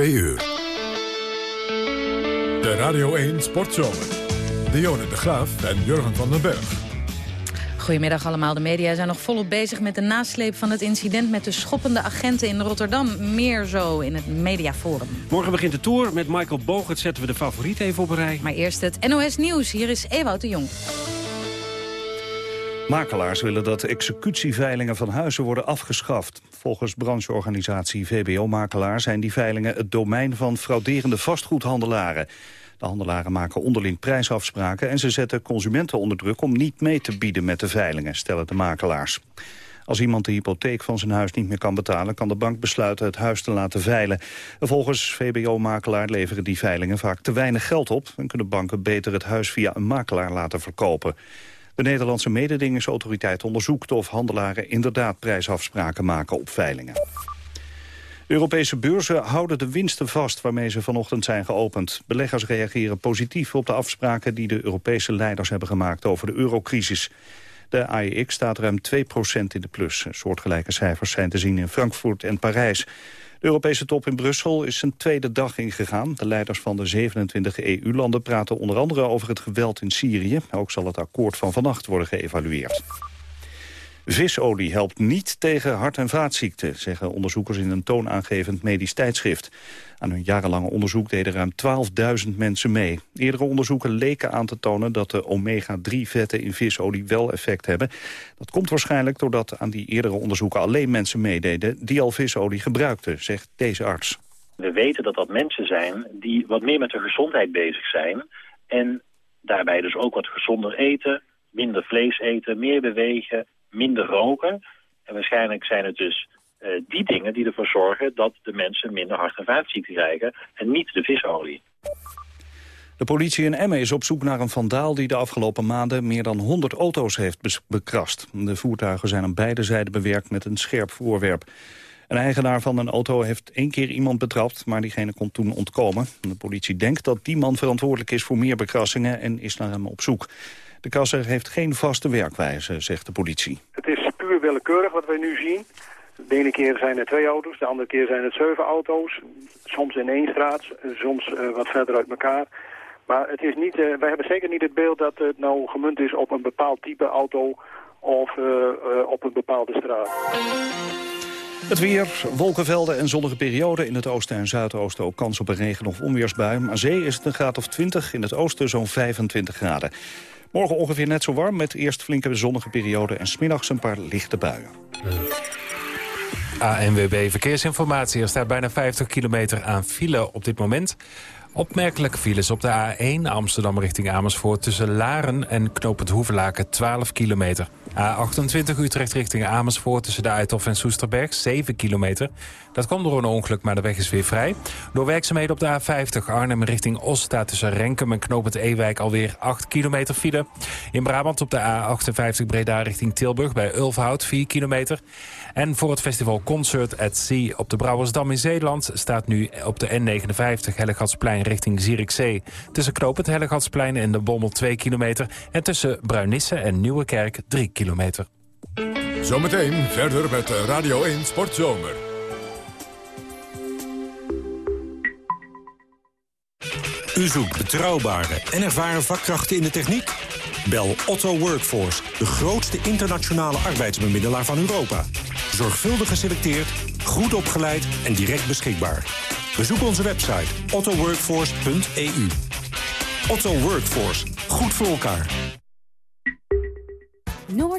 2 uur. De Radio 1 Sportzomer. Dionne de Graaf en Jurgen van den Berg. Goedemiddag allemaal. De media zijn nog volop bezig met de nasleep van het incident... met de schoppende agenten in Rotterdam. Meer zo in het Mediaforum. Morgen begint de Tour. Met Michael Bogert zetten we de favoriet even op een rij. Maar eerst het NOS Nieuws. Hier is Ewout de Jong. Makelaars willen dat executieveilingen van huizen worden afgeschaft. Volgens brancheorganisatie VBO-makelaar zijn die veilingen het domein van frauderende vastgoedhandelaren. De handelaren maken onderling prijsafspraken en ze zetten consumenten onder druk om niet mee te bieden met de veilingen, stellen de makelaars. Als iemand de hypotheek van zijn huis niet meer kan betalen... kan de bank besluiten het huis te laten veilen. Volgens VBO-makelaar leveren die veilingen vaak te weinig geld op... en kunnen banken beter het huis via een makelaar laten verkopen. De Nederlandse mededingingsautoriteit onderzoekt of handelaren inderdaad prijsafspraken maken op veilingen. Europese beurzen houden de winsten vast waarmee ze vanochtend zijn geopend. Beleggers reageren positief op de afspraken die de Europese leiders hebben gemaakt over de eurocrisis. De AEX staat ruim 2% in de plus. Soortgelijke cijfers zijn te zien in Frankfurt en Parijs. De Europese top in Brussel is een tweede dag ingegaan. De leiders van de 27 EU-landen praten onder andere over het geweld in Syrië. Ook zal het akkoord van vannacht worden geëvalueerd. Visolie helpt niet tegen hart- en vaatziekten, zeggen onderzoekers in een toonaangevend medisch tijdschrift. Aan hun jarenlange onderzoek deden ruim 12.000 mensen mee. Eerdere onderzoeken leken aan te tonen dat de omega-3-vetten in visolie wel effect hebben. Dat komt waarschijnlijk doordat aan die eerdere onderzoeken alleen mensen meededen die al visolie gebruikten, zegt deze arts. We weten dat dat mensen zijn die wat meer met hun gezondheid bezig zijn en daarbij dus ook wat gezonder eten, minder vlees eten, meer bewegen, minder roken. En waarschijnlijk zijn het dus uh, die dingen die ervoor zorgen dat de mensen minder hart- en vaatziekten krijgen en niet de visolie. De politie in Emmen is op zoek naar een vandaal die de afgelopen maanden meer dan 100 auto's heeft bekrast. De voertuigen zijn aan beide zijden bewerkt met een scherp voorwerp. Een eigenaar van een auto heeft één keer iemand betrapt, maar diegene kon toen ontkomen. De politie denkt dat die man verantwoordelijk is voor meer bekrassingen en is naar hem op zoek. De kasser heeft geen vaste werkwijze, zegt de politie. Het is puur willekeurig wat wij nu zien. De ene keer zijn er twee auto's, de andere keer zijn het zeven auto's. Soms in één straat, soms uh, wat verder uit elkaar. Maar het is niet, uh, wij hebben zeker niet het beeld dat het nou gemunt is op een bepaald type auto of uh, op een bepaalde straat. Het weer, wolkenvelden en zonnige perioden. In het oosten en zuidoosten ook kans op een regen- of onweersbui. Aan zee is het een graad of 20, in het oosten zo'n 25 graden. Morgen ongeveer net zo warm met eerst flinke zonnige perioden... en smiddags een paar lichte buien. ANWB Verkeersinformatie. Er staat bijna 50 kilometer aan file op dit moment. Opmerkelijke files op de A1 Amsterdam richting Amersfoort... tussen Laren en Knopend Hoevelaken 12 kilometer. A28 Utrecht richting Amersfoort tussen de Uithof en Soesterberg 7 kilometer. Dat kwam door een ongeluk, maar de weg is weer vrij. Door werkzaamheden op de A50 Arnhem richting Os staat tussen Renkum en Knopend Ewijk alweer 8 kilometer file. In Brabant op de A58 Breda richting Tilburg bij Ulfhout 4 kilometer. En voor het festival Concert at Sea op de Brouwersdam in Zeeland... staat nu op de N59 Hellegatsplein richting Zierikzee. Tussen Knopend Hellegatsplein en de Bommel 2 kilometer... en tussen Bruinisse en Nieuwekerk 3 kilometer. Zometeen verder met Radio 1 Sportzomer. U zoekt betrouwbare en ervaren vakkrachten in de techniek? Bel Otto Workforce, de grootste internationale arbeidsbemiddelaar van Europa. Zorgvuldig geselecteerd, goed opgeleid en direct beschikbaar. Bezoek onze website ottoworkforce.eu. Otto Workforce, goed voor elkaar.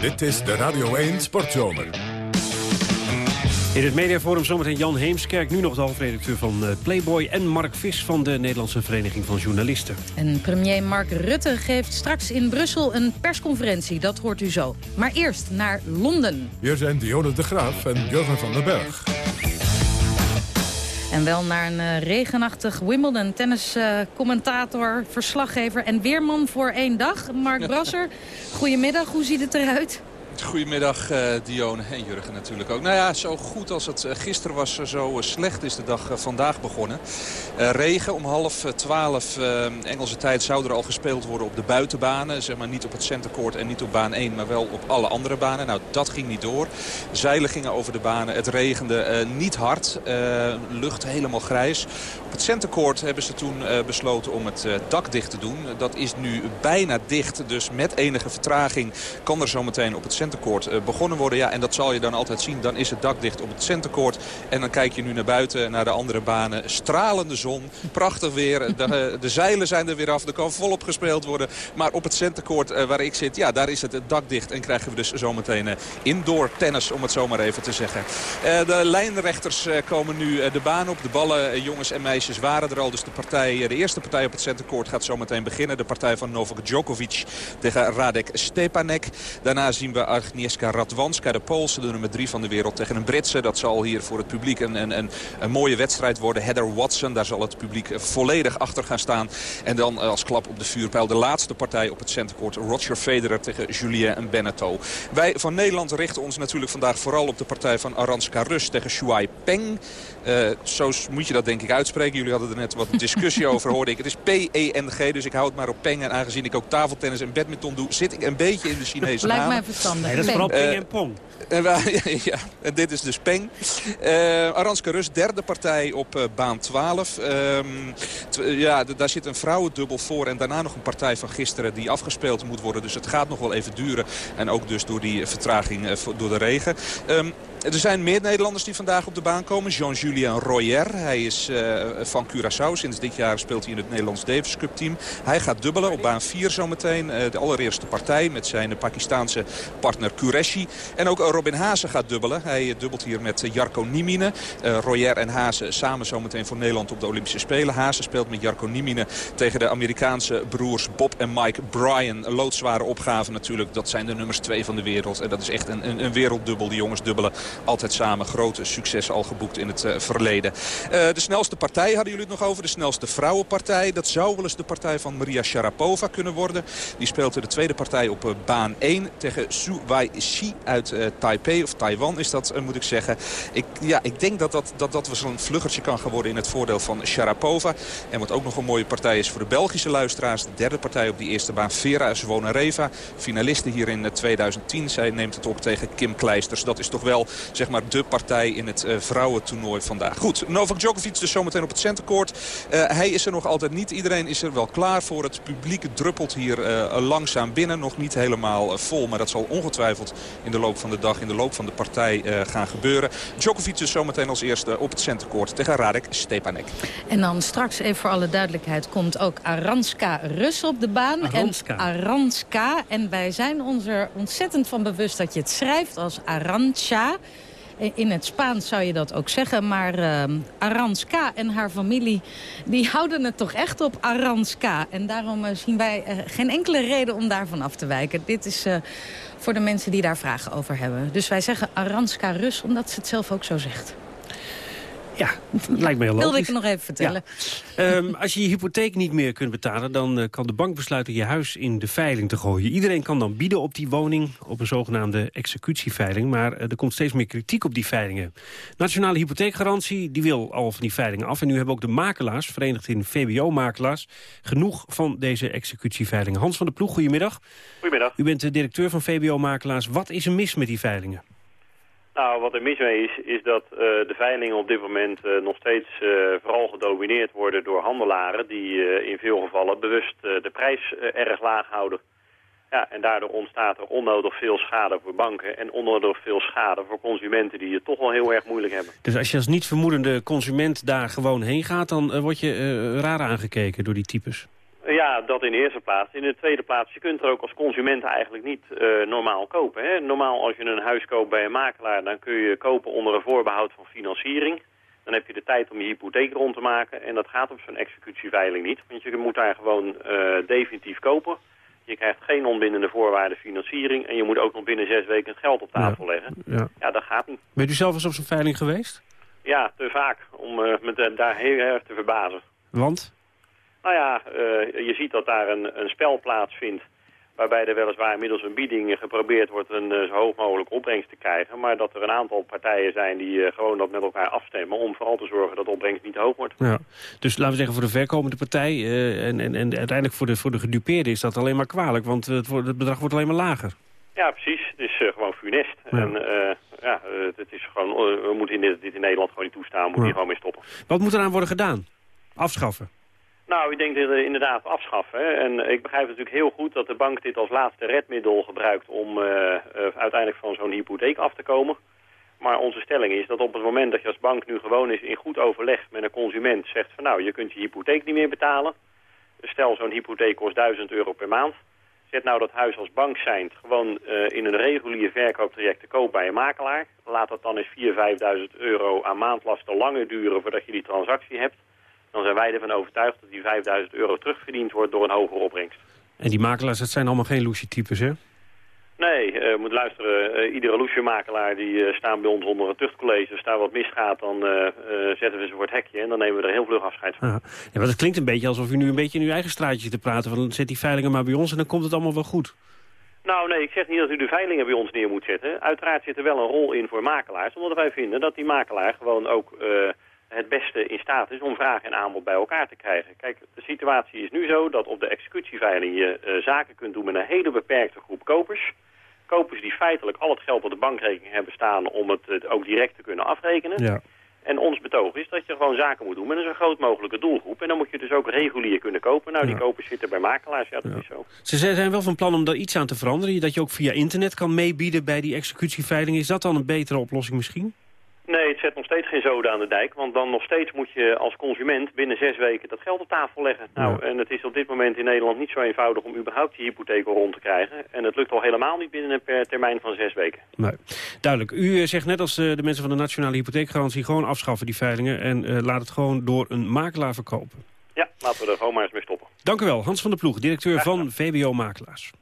Dit is de Radio 1 Sportzomer. In het mediaforum zometeen Jan Heemskerk, nu nog de hoofdredacteur van eh, Playboy... en Mark Vis van de Nederlandse Vereniging van Journalisten. En premier Mark Rutte geeft straks in Brussel een persconferentie. Dat hoort u zo. Maar eerst naar Londen. Hier zijn Dionne de Graaf en Jurgen van den Berg. En wel naar een uh, regenachtig Wimbledon. Tenniscommentator, verslaggever en weerman voor één dag. Mark Brasser, goedemiddag. Hoe ziet het eruit? Goedemiddag uh, Dion en Jurgen natuurlijk ook. Nou ja, zo goed als het uh, gisteren was, zo uh, slecht is de dag vandaag begonnen. regen om half twaalf Engelse tijd zou er al gespeeld worden op de buitenbanen. Zeg maar niet op het centercourt en niet op baan 1, maar wel op alle andere banen. Nou, dat ging niet door. Zeilen gingen over de banen. Het regende niet hard. lucht helemaal grijs. Op het centercourt hebben ze toen besloten om het dak dicht te doen. Dat is nu bijna dicht, dus met enige vertraging kan er zometeen op het centercourt eh, begonnen worden. Ja, en dat zal je dan altijd zien. Dan is het dak dicht op het centercourt. En dan kijk je nu naar buiten, naar de andere banen. Stralende zon, prachtig weer. De, eh, de zeilen zijn er weer af. Er kan volop gespeeld worden. Maar op het centercourt eh, waar ik zit, ja, daar is het, dak dicht. En krijgen we dus zometeen indoor tennis, om het zo maar even te zeggen. de lijnrechters komen nu de baan op. De ballen, jongens en meisjes, al. Dus de, partij, de eerste partij op het centercourt gaat zometeen beginnen. De partij van Novak Djokovic tegen Radek Stepanek. Daarna zien we Agnieszka Radwanska, de Poolse, de nummer 3 van de wereld tegen een Britse. Dat zal hier voor het publiek een, een mooie wedstrijd worden. Heather Watson, daar zal het publiek volledig achter gaan staan. En dan eh, als klap op de vuurpijl de laatste partij op het centercourt. Roger Federer tegen Julien Beneteau. Wij van Nederland richten ons natuurlijk vandaag vooral op de partij van Aranska Rus tegen Shuai Peng. Uh, zo moet je dat denk ik uitspreken. Jullie hadden er net wat discussie over, hoorde ik. Het is P-E-N-G, dus ik hou het maar op Peng. En aangezien ik ook tafeltennis en badminton doe, zit ik een beetje in de Chinese Lijkt mij verstandig. Nee, dat is vooral Peng en Pong. En, ja, en dit is dus Peng. Uh, Aranska Rus, derde partij op uh, baan 12. Uh, ja, daar zit een vrouwendubbel voor. En daarna nog een partij van gisteren die afgespeeld moet worden. Dus het gaat nog wel even duren. En ook dus door die vertraging door de regen. Um, er zijn meer Nederlanders die vandaag op de baan komen. Jean-Julien Royer, hij is uh, van Curaçao. Sinds dit jaar speelt hij in het Nederlands Davis Cup team. Hij gaat dubbelen op baan 4 zometeen. Uh, de allereerste partij met zijn Pakistaanse partner Qureshi. En ook Robin Haase gaat dubbelen. Hij dubbelt hier met Jarko Niemine. Uh, Royer en Haase samen zometeen voor Nederland op de Olympische Spelen. Haase speelt met Jarko Niemine tegen de Amerikaanse broers Bob en Mike Bryan. Loodzware opgave natuurlijk. Dat zijn de nummers 2 van de wereld. En dat is echt een, een, een werelddubbel. Die jongens dubbelen altijd samen grote succes al geboekt in het uh, verleden. Uh, de snelste partij hadden jullie het nog over. De snelste vrouwenpartij. Dat zou wel eens de partij van Maria Sharapova kunnen worden. Die speelt de tweede partij op uh, baan 1 tegen Su Wai Shi uit Taipei. Of Taiwan is dat, moet ik zeggen. Ik, ja, ik denk dat dat, dat, dat wel zo'n vluggertje kan gaan worden in het voordeel van Sharapova. En wat ook nog een mooie partij is voor de Belgische luisteraars. De derde partij op die eerste baan. Vera Zwonareva. Finaliste hier in 2010. Zij neemt het op tegen Kim Kleisters. Dat is toch wel zeg maar de partij in het uh, vrouwentoernooi vandaag. Goed, Novak Djokovic dus zometeen op het centercourt. Uh, hij is er nog altijd niet. Iedereen is er wel klaar voor. Het publiek druppelt hier uh, langzaam binnen. Nog niet helemaal vol, maar dat zal ongetwijfeld in de loop van de dag, in de loop van de partij gaan gebeuren. Djokovic dus zometeen als eerste op het centercourt tegen Radek Stepanek. En dan straks, even voor alle duidelijkheid, komt ook Aranska Rus op de baan. Aranska. En Aranska. En wij zijn ons er ontzettend van bewust dat je het schrijft als Arancha. In het Spaans zou je dat ook zeggen. Maar uh, Aranska en haar familie die houden het toch echt op Aranska. En daarom uh, zien wij uh, geen enkele reden om daarvan af te wijken. Dit is uh, voor de mensen die daar vragen over hebben. Dus wij zeggen Aranska Rus, omdat ze het zelf ook zo zegt. Ja, lijkt me heel logisch. Wilde ik het nog even vertellen. Ja. um, als je je hypotheek niet meer kunt betalen... dan uh, kan de bank besluiten je huis in de veiling te gooien. Iedereen kan dan bieden op die woning op een zogenaamde executieveiling. Maar uh, er komt steeds meer kritiek op die veilingen. Nationale Hypotheekgarantie die wil al van die veilingen af. En nu hebben ook de makelaars, verenigd in VBO-makelaars... genoeg van deze executieveilingen. Hans van der Ploeg, goedemiddag. Goedemiddag. U bent de directeur van VBO-makelaars. Wat is er mis met die veilingen? Nou, wat er mis mee is, is dat uh, de veilingen op dit moment uh, nog steeds uh, vooral gedomineerd worden door handelaren die in veel gevallen bewust de prijs erg laag houden. Ja, en daardoor ontstaat er onnodig veel schade voor banken en onnodig veel schade voor consumenten die het toch wel heel erg moeilijk hebben. Dus als je als niet vermoedende consument daar gewoon heen gaat, dan word je raar aangekeken door die types? Ja, dat in de eerste plaats. In de tweede plaats, je kunt er ook als consument eigenlijk niet uh, normaal kopen. Hè? Normaal als je een huis koopt bij een makelaar, dan kun je kopen onder een voorbehoud van financiering. Dan heb je de tijd om je hypotheek rond te maken. En dat gaat op zo'n executieveiling niet. Want je moet daar gewoon uh, definitief kopen. Je krijgt geen onbindende voorwaarden financiering. En je moet ook nog binnen zes weken het geld op tafel ja. leggen. Ja. ja, dat gaat niet. Bent u zelf eens op zo'n veiling geweest? Ja, te vaak. Om uh, me daar heel erg te verbazen. Want? Nou ja, uh, je ziet dat daar een, een spel plaatsvindt waarbij er weliswaar middels een bieding geprobeerd wordt een zo hoog mogelijk opbrengst te krijgen. Maar dat er een aantal partijen zijn die gewoon dat met elkaar afstemmen om vooral te zorgen dat de opbrengst niet te hoog wordt. Ja. Dus laten we zeggen voor de verkomende partij uh, en, en, en uiteindelijk voor de, voor de gedupeerde is dat alleen maar kwalijk, want het, het bedrag wordt alleen maar lager. Ja, precies. Het is gewoon funest. Ja. En ja, het is gewoon, we moeten in dit, dit, in Nederland gewoon niet toestaan. We moeten hier gewoon mee stoppen. Wat moet eraan worden gedaan? Afschaffen? Nou, ik denk dat we inderdaad afschaffen. Hè. En ik begrijp natuurlijk heel goed dat de bank dit als laatste redmiddel gebruikt om uh, uh, uiteindelijk van zo'n hypotheek af te komen. Maar onze stelling is dat op het moment dat je als bank nu gewoon is in goed overleg met een consument zegt van nou, je kunt je hypotheek niet meer betalen. Stel zo'n hypotheek kost 1000 euro per maand. Zet nou dat huis als bank zijnd gewoon uh, in een regulier verkooptraject te koop bij een makelaar. Laat dat dan eens 4.000, 5.000 euro aan maandlasten langer duren voordat je die transactie hebt. Dan zijn wij ervan overtuigd dat die 5.000 euro terugverdiend wordt door een hogere opbrengst. En die makelaars, dat zijn allemaal geen loesje-types, hè? Nee, uh, moet luisteren. Uh, iedere loesje-makelaar die uh, staan bij ons onder een tuchtcollege. Als daar wat misgaat, dan zetten we ze voor het hekje. En dan nemen we er heel vlug afscheid van. Ja, maar het klinkt een beetje alsof u nu een beetje in uw eigen straatje te praten. Van, zet die veilingen maar bij ons en dan komt het allemaal wel goed. Nou nee, ik zeg niet dat u de veilingen bij ons neer moet zetten. Uiteraard zit er wel een rol in voor makelaars. Omdat wij vinden dat die makelaar gewoon ook het beste in staat is om vraag en aanbod bij elkaar te krijgen. Kijk, de situatie is nu zo dat op de executieveiling je uh, zaken kunt doen met een hele beperkte groep kopers. Kopers die feitelijk al het geld op de bankrekening hebben staan om het, het ook direct te kunnen afrekenen. Ja. En ons betoog is dat je gewoon zaken moet doen met een zo groot mogelijke doelgroep. En dan moet je dus ook regulier kunnen kopen. Nou, die Ja. kopers zitten bij makelaars, ja, dat Ja. is zo. Ze zijn wel van plan om daar iets aan te veranderen. Dat je ook via internet kan meebieden bij die executieveiling. Is dat dan een betere oplossing misschien? Nee, het zet nog steeds geen zoden aan de dijk. Want dan nog steeds moet je als consument binnen zes weken dat geld op tafel leggen. Nou, en het is op dit moment in Nederland niet zo eenvoudig om überhaupt die hypotheek rond te krijgen. En het lukt al helemaal niet binnen een termijn van zes weken. Nee. Duidelijk. U eh, zegt net als eh, de mensen van de Nationale Hypotheekgarantie... gewoon afschaffen die veilingen en eh, laat het gewoon door een makelaar verkopen. Ja, laten we er gewoon maar eens mee stoppen. Dank u wel. Hans van der Ploeg, directeur van VBO Makelaars.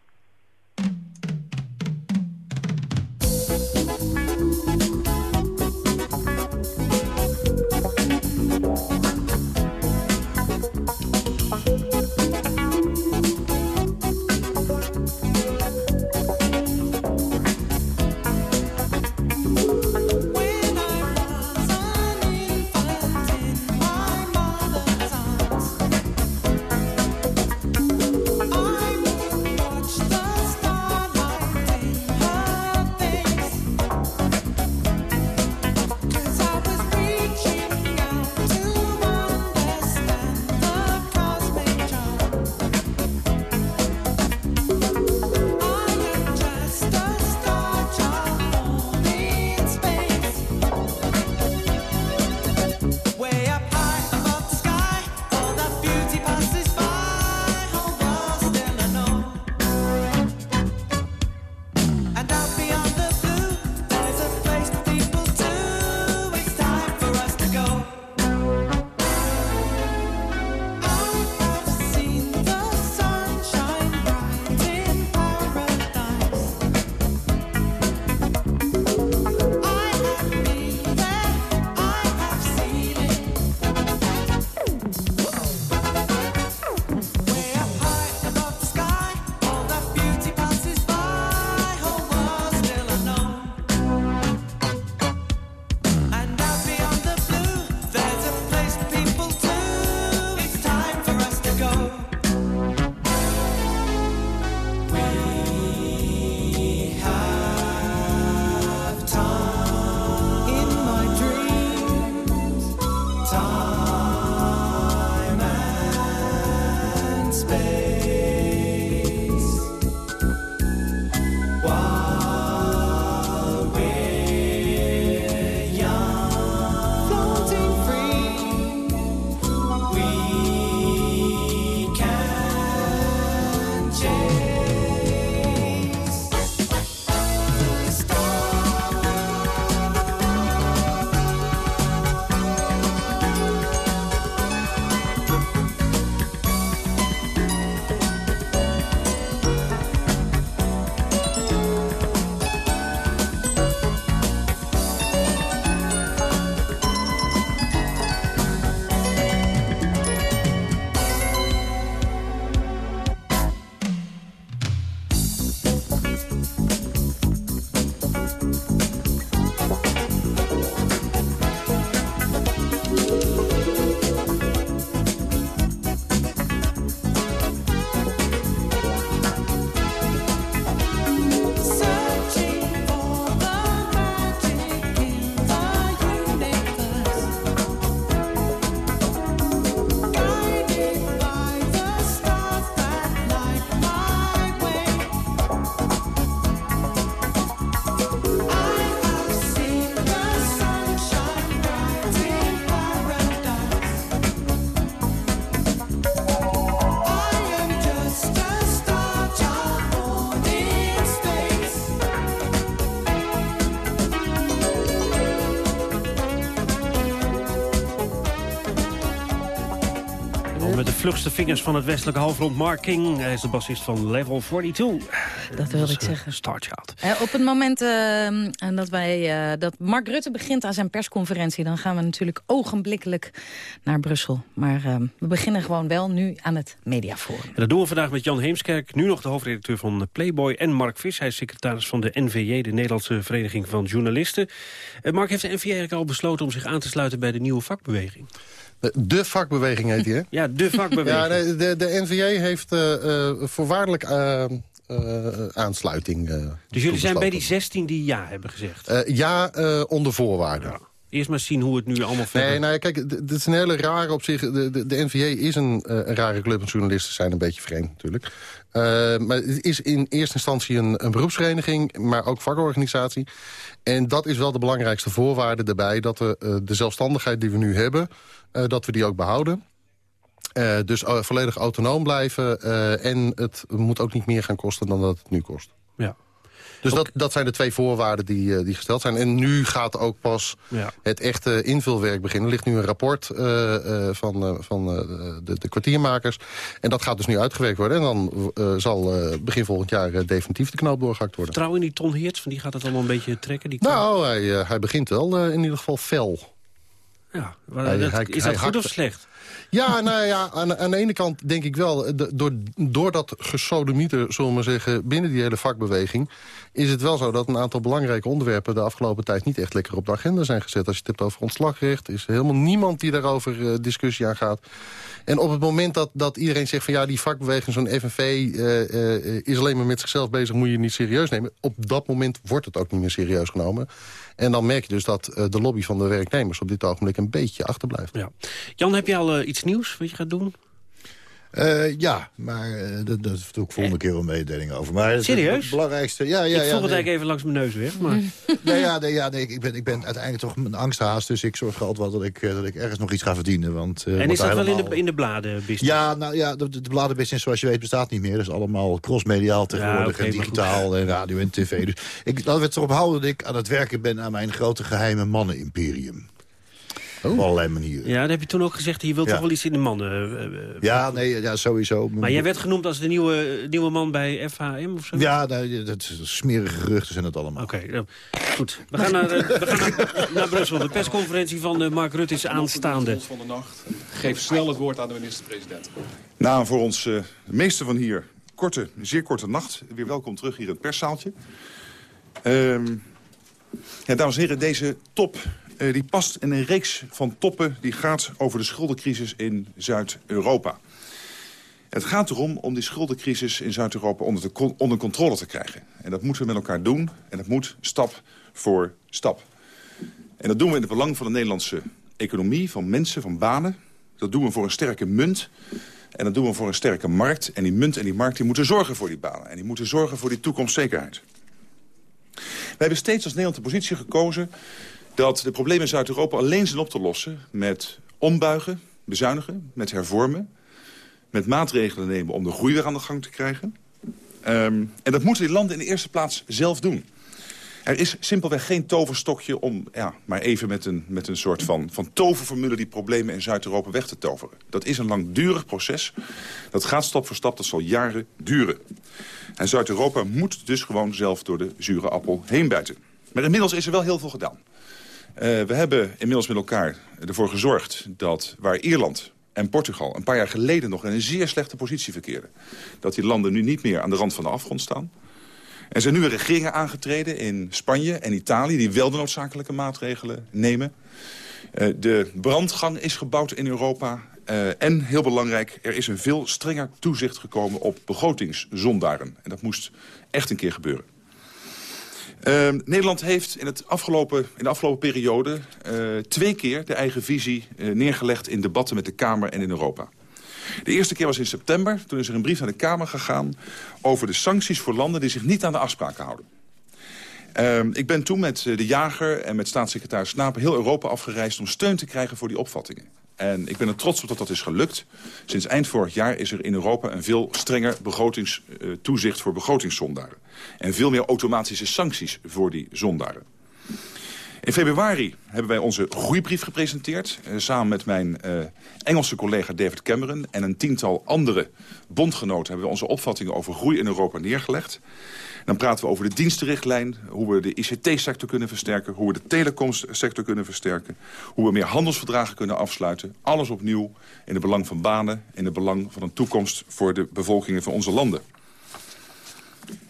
Vlugste vingers van het westelijke halfrond Mark King. Hij is de bassist van Level 42. Dat wilde ik zeggen. Starchild. Eh, op het moment eh, dat, wij, eh, dat Mark Rutte begint aan zijn persconferentie... dan gaan we natuurlijk ogenblikkelijk naar Brussel. Maar eh, we beginnen gewoon wel nu aan het mediaforum. En dat doen we vandaag met Jan Heemskerk, nu nog de hoofdredacteur van Playboy... en Mark Vis, hij is secretaris van de NVJ, de Nederlandse Vereniging van Journalisten. Eh, Mark, heeft de NVJ eigenlijk al besloten om zich aan te sluiten bij de nieuwe vakbeweging? De vakbeweging heet die, hè? Ja, de vakbeweging. ja, de, de, de NVJ heeft uh, voorwaardelijk uh, uh, aansluiting Dus jullie zijn bij die 16 die ja hebben gezegd? ja, onder voorwaarden. Ja. Eerst maar zien hoe het nu allemaal verder... Nee, nou, kijk, dit is een hele rare op zich... De, de, de NVJ is een, een rare club en journalisten zijn een beetje vreemd natuurlijk. Uh, maar het is in eerste instantie een, een, beroepsvereniging, maar ook vakorganisatie. En dat is wel de belangrijkste voorwaarde daarbij... dat we uh, de zelfstandigheid die we nu hebben, uh, dat we die ook behouden. dus volledig autonoom blijven en het moet ook niet meer gaan kosten dan dat het nu kost. Ja. Dus dat, dat zijn de twee voorwaarden die, die gesteld zijn. En nu gaat ook pas ja. het echte invulwerk beginnen. Er ligt nu een rapport uh, uh, van, van de, de, kwartiermakers. En dat gaat dus nu uitgewerkt worden. En dan zal begin volgend jaar definitief de knoop doorgehakt worden. Vertrouwen in die Ton Heerts? Van die gaat het allemaal een beetje trekken? Die nou, hij, hij begint wel in ieder geval fel. Ja, hij, dat, hij, is dat goed of slecht? Ja, nou ja, aan, aan, de ene kant denk ik wel... De, door, door dat gesodemieter, zullen we maar zeggen... binnen die hele vakbeweging... is het wel zo dat een aantal belangrijke onderwerpen... de afgelopen tijd niet echt lekker op de agenda zijn gezet. Als je het hebt over ontslagrecht... is er helemaal niemand die daarover uh, discussie aan gaat. En op het moment dat, dat iedereen zegt van... ja, die vakbeweging, zo'n FNV... Uh, is alleen maar met zichzelf bezig, moet je niet serieus nemen. Op dat moment wordt het ook niet meer serieus genomen. En dan merk je dus dat de lobby van de werknemers... op dit ogenblik een beetje achterblijft. Ja. Jan, heb je al uh, iets nieuws wat je gaat doen? Uh, ja, maar uh, dat, dat doe ik volgende keer wel mededeling over. Maar het, Serieus? Het belangrijkste, ja, ja, ik ja, vroeg het nee. eigenlijk even langs mijn neus weg. Maar... nee, ja, nee, ja, nee, ik, ben, ik ben uiteindelijk toch een angsthaas. Dus ik zorg altijd wel dat ik, dat ik ergens nog iets ga verdienen. Want, uh, en is dat helemaal... wel in de, in de bladenbusiness? Ja, nou, ja de, de bladenbusiness zoals je weet bestaat niet meer. Dat is allemaal crossmediaal tegenwoordig. Ja, okay, en digitaal en radio en tv. Dus ik, laten we het erop houden dat ik aan het werken ben... aan mijn grote geheime mannen-imperium. Oh. Op allerlei manieren. Ja, dat heb je toen ook gezegd. Je wilt ja. toch wel iets in de mannen... Uh, ja, nee, ja, sowieso. Maar jij werd genoemd als de nieuwe, nieuwe man bij FHM of zo? Ja, nou, dat smerige geruchten zijn het allemaal. Oké, okay, uh, goed. We gaan, naar, uh, we gaan naar, naar, Brussel. De persconferentie van Mark Rutte is aanstaande. van de nacht. Geef snel het woord aan de minister-president. Nou, voor ons de meeste van hier, korte, zeer korte nacht. Weer welkom terug hier in het perszaaltje. Um, ja, dames en heren, deze top uh, die past in een reeks van toppen die gaat over de schuldencrisis in Zuid-Europa. Het gaat erom om die schuldencrisis in Zuid-Europa onder, onder, controle te krijgen. En dat moeten we met elkaar doen. En dat moet stap voor stap. En dat doen we in het belang van de Nederlandse economie, van mensen, van banen. Dat doen we voor een sterke munt. En dat doen we voor een sterke markt. En die munt en die markt die moeten zorgen voor die banen. En die moeten zorgen voor die toekomstzekerheid. We hebben steeds als Nederland de positie gekozen dat de problemen in Zuid-Europa alleen zijn op te lossen... met ombuigen, bezuinigen, met hervormen... met maatregelen nemen om de groei weer aan de gang te krijgen. Um, en dat moeten die landen in de eerste plaats zelf doen. Er is simpelweg geen toverstokje om ja, maar even met een, met een soort van, van toverformule... die problemen in Zuid-Europa weg te toveren. Dat is een langdurig proces. Dat gaat stap voor stap, dat zal jaren duren. En Zuid-Europa moet dus gewoon zelf door de zure appel heen bijten. Maar inmiddels is er wel heel veel gedaan. Uh, we hebben inmiddels met elkaar ervoor gezorgd dat waar Ierland en Portugal een paar jaar geleden nog in een zeer slechte positie verkeerden. Dat die landen nu niet meer aan de rand van de afgrond staan. Er zijn nu regeringen aangetreden in Spanje en Italië die wel de noodzakelijke maatregelen nemen. Uh, de brandgang is gebouwd in Europa. Uh, en, heel belangrijk, er is een veel strenger toezicht gekomen op begrotingszondaren. En dat moest echt een keer gebeuren. Uh, Nederland heeft in, het afgelopen, in de afgelopen periode uh, twee keer de eigen visie uh, neergelegd in debatten met de Kamer en in Europa. De eerste keer was in september. Toen is er een brief naar de Kamer gegaan over de sancties voor landen die zich niet aan de afspraken houden. Uh, ik ben toen met de jager en met staatssecretaris Snapen heel Europa afgereisd om steun te krijgen voor die opvattingen. En ik ben er trots op dat dat is gelukt. Sinds eind vorig jaar is er in Europa een veel strenger begrotingstoezicht voor begrotingszondaren. En veel meer automatische sancties voor die zondaren. In februari hebben wij onze groeibrief gepresenteerd... Eh, samen met mijn eh, Engelse collega David Cameron... en een tiental andere bondgenoten hebben we onze opvattingen over groei in Europa neergelegd. Dan praten we over de dienstenrichtlijn, hoe we de ICT-sector kunnen versterken... hoe we de telecomsector kunnen versterken... hoe we meer handelsverdragen kunnen afsluiten. Alles opnieuw in het belang van banen, in het belang van een toekomst... voor de bevolkingen van onze landen.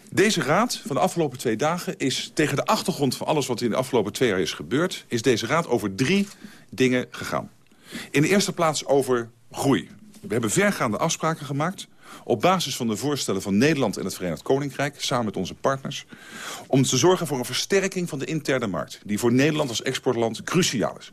Deze raad van de afgelopen twee dagen is tegen de achtergrond van alles wat in de afgelopen twee jaar is gebeurd... is deze raad over drie dingen gegaan. In de eerste plaats over groei. We hebben vergaande afspraken gemaakt op basis van de voorstellen van Nederland en het Verenigd Koninkrijk... samen met onze partners, om te zorgen voor een versterking van de interne markt... die voor Nederland als exportland cruciaal is.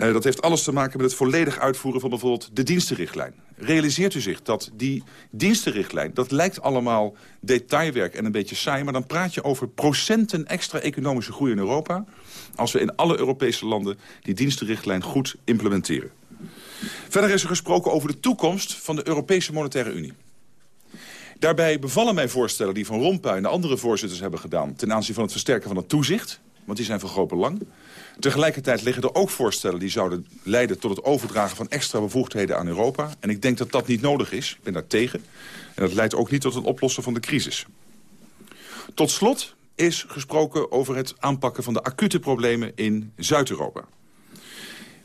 Uh, dat heeft alles te maken met het volledig uitvoeren van bijvoorbeeld de dienstenrichtlijn. Realiseert u zich dat die dienstenrichtlijn, dat lijkt allemaal detailwerk en een beetje saai... maar dan praat je over procenten extra economische groei in Europa... als we in alle Europese landen die dienstenrichtlijn goed implementeren. Verder is er gesproken over de toekomst van de Europese Monetaire Unie. Daarbij bevallen mij voorstellen die Van Rompuy en de andere voorzitters hebben gedaan... ten aanzien van het versterken van het toezicht, want die zijn van groot belang. Tegelijkertijd liggen er ook voorstellen die zouden leiden tot het overdragen van extra bevoegdheden aan Europa. En ik denk dat dat niet nodig is. Ik ben daar tegen. En dat leidt ook niet tot het oplossen van de crisis. Tot slot is gesproken over het aanpakken van de acute problemen in Zuid-Europa.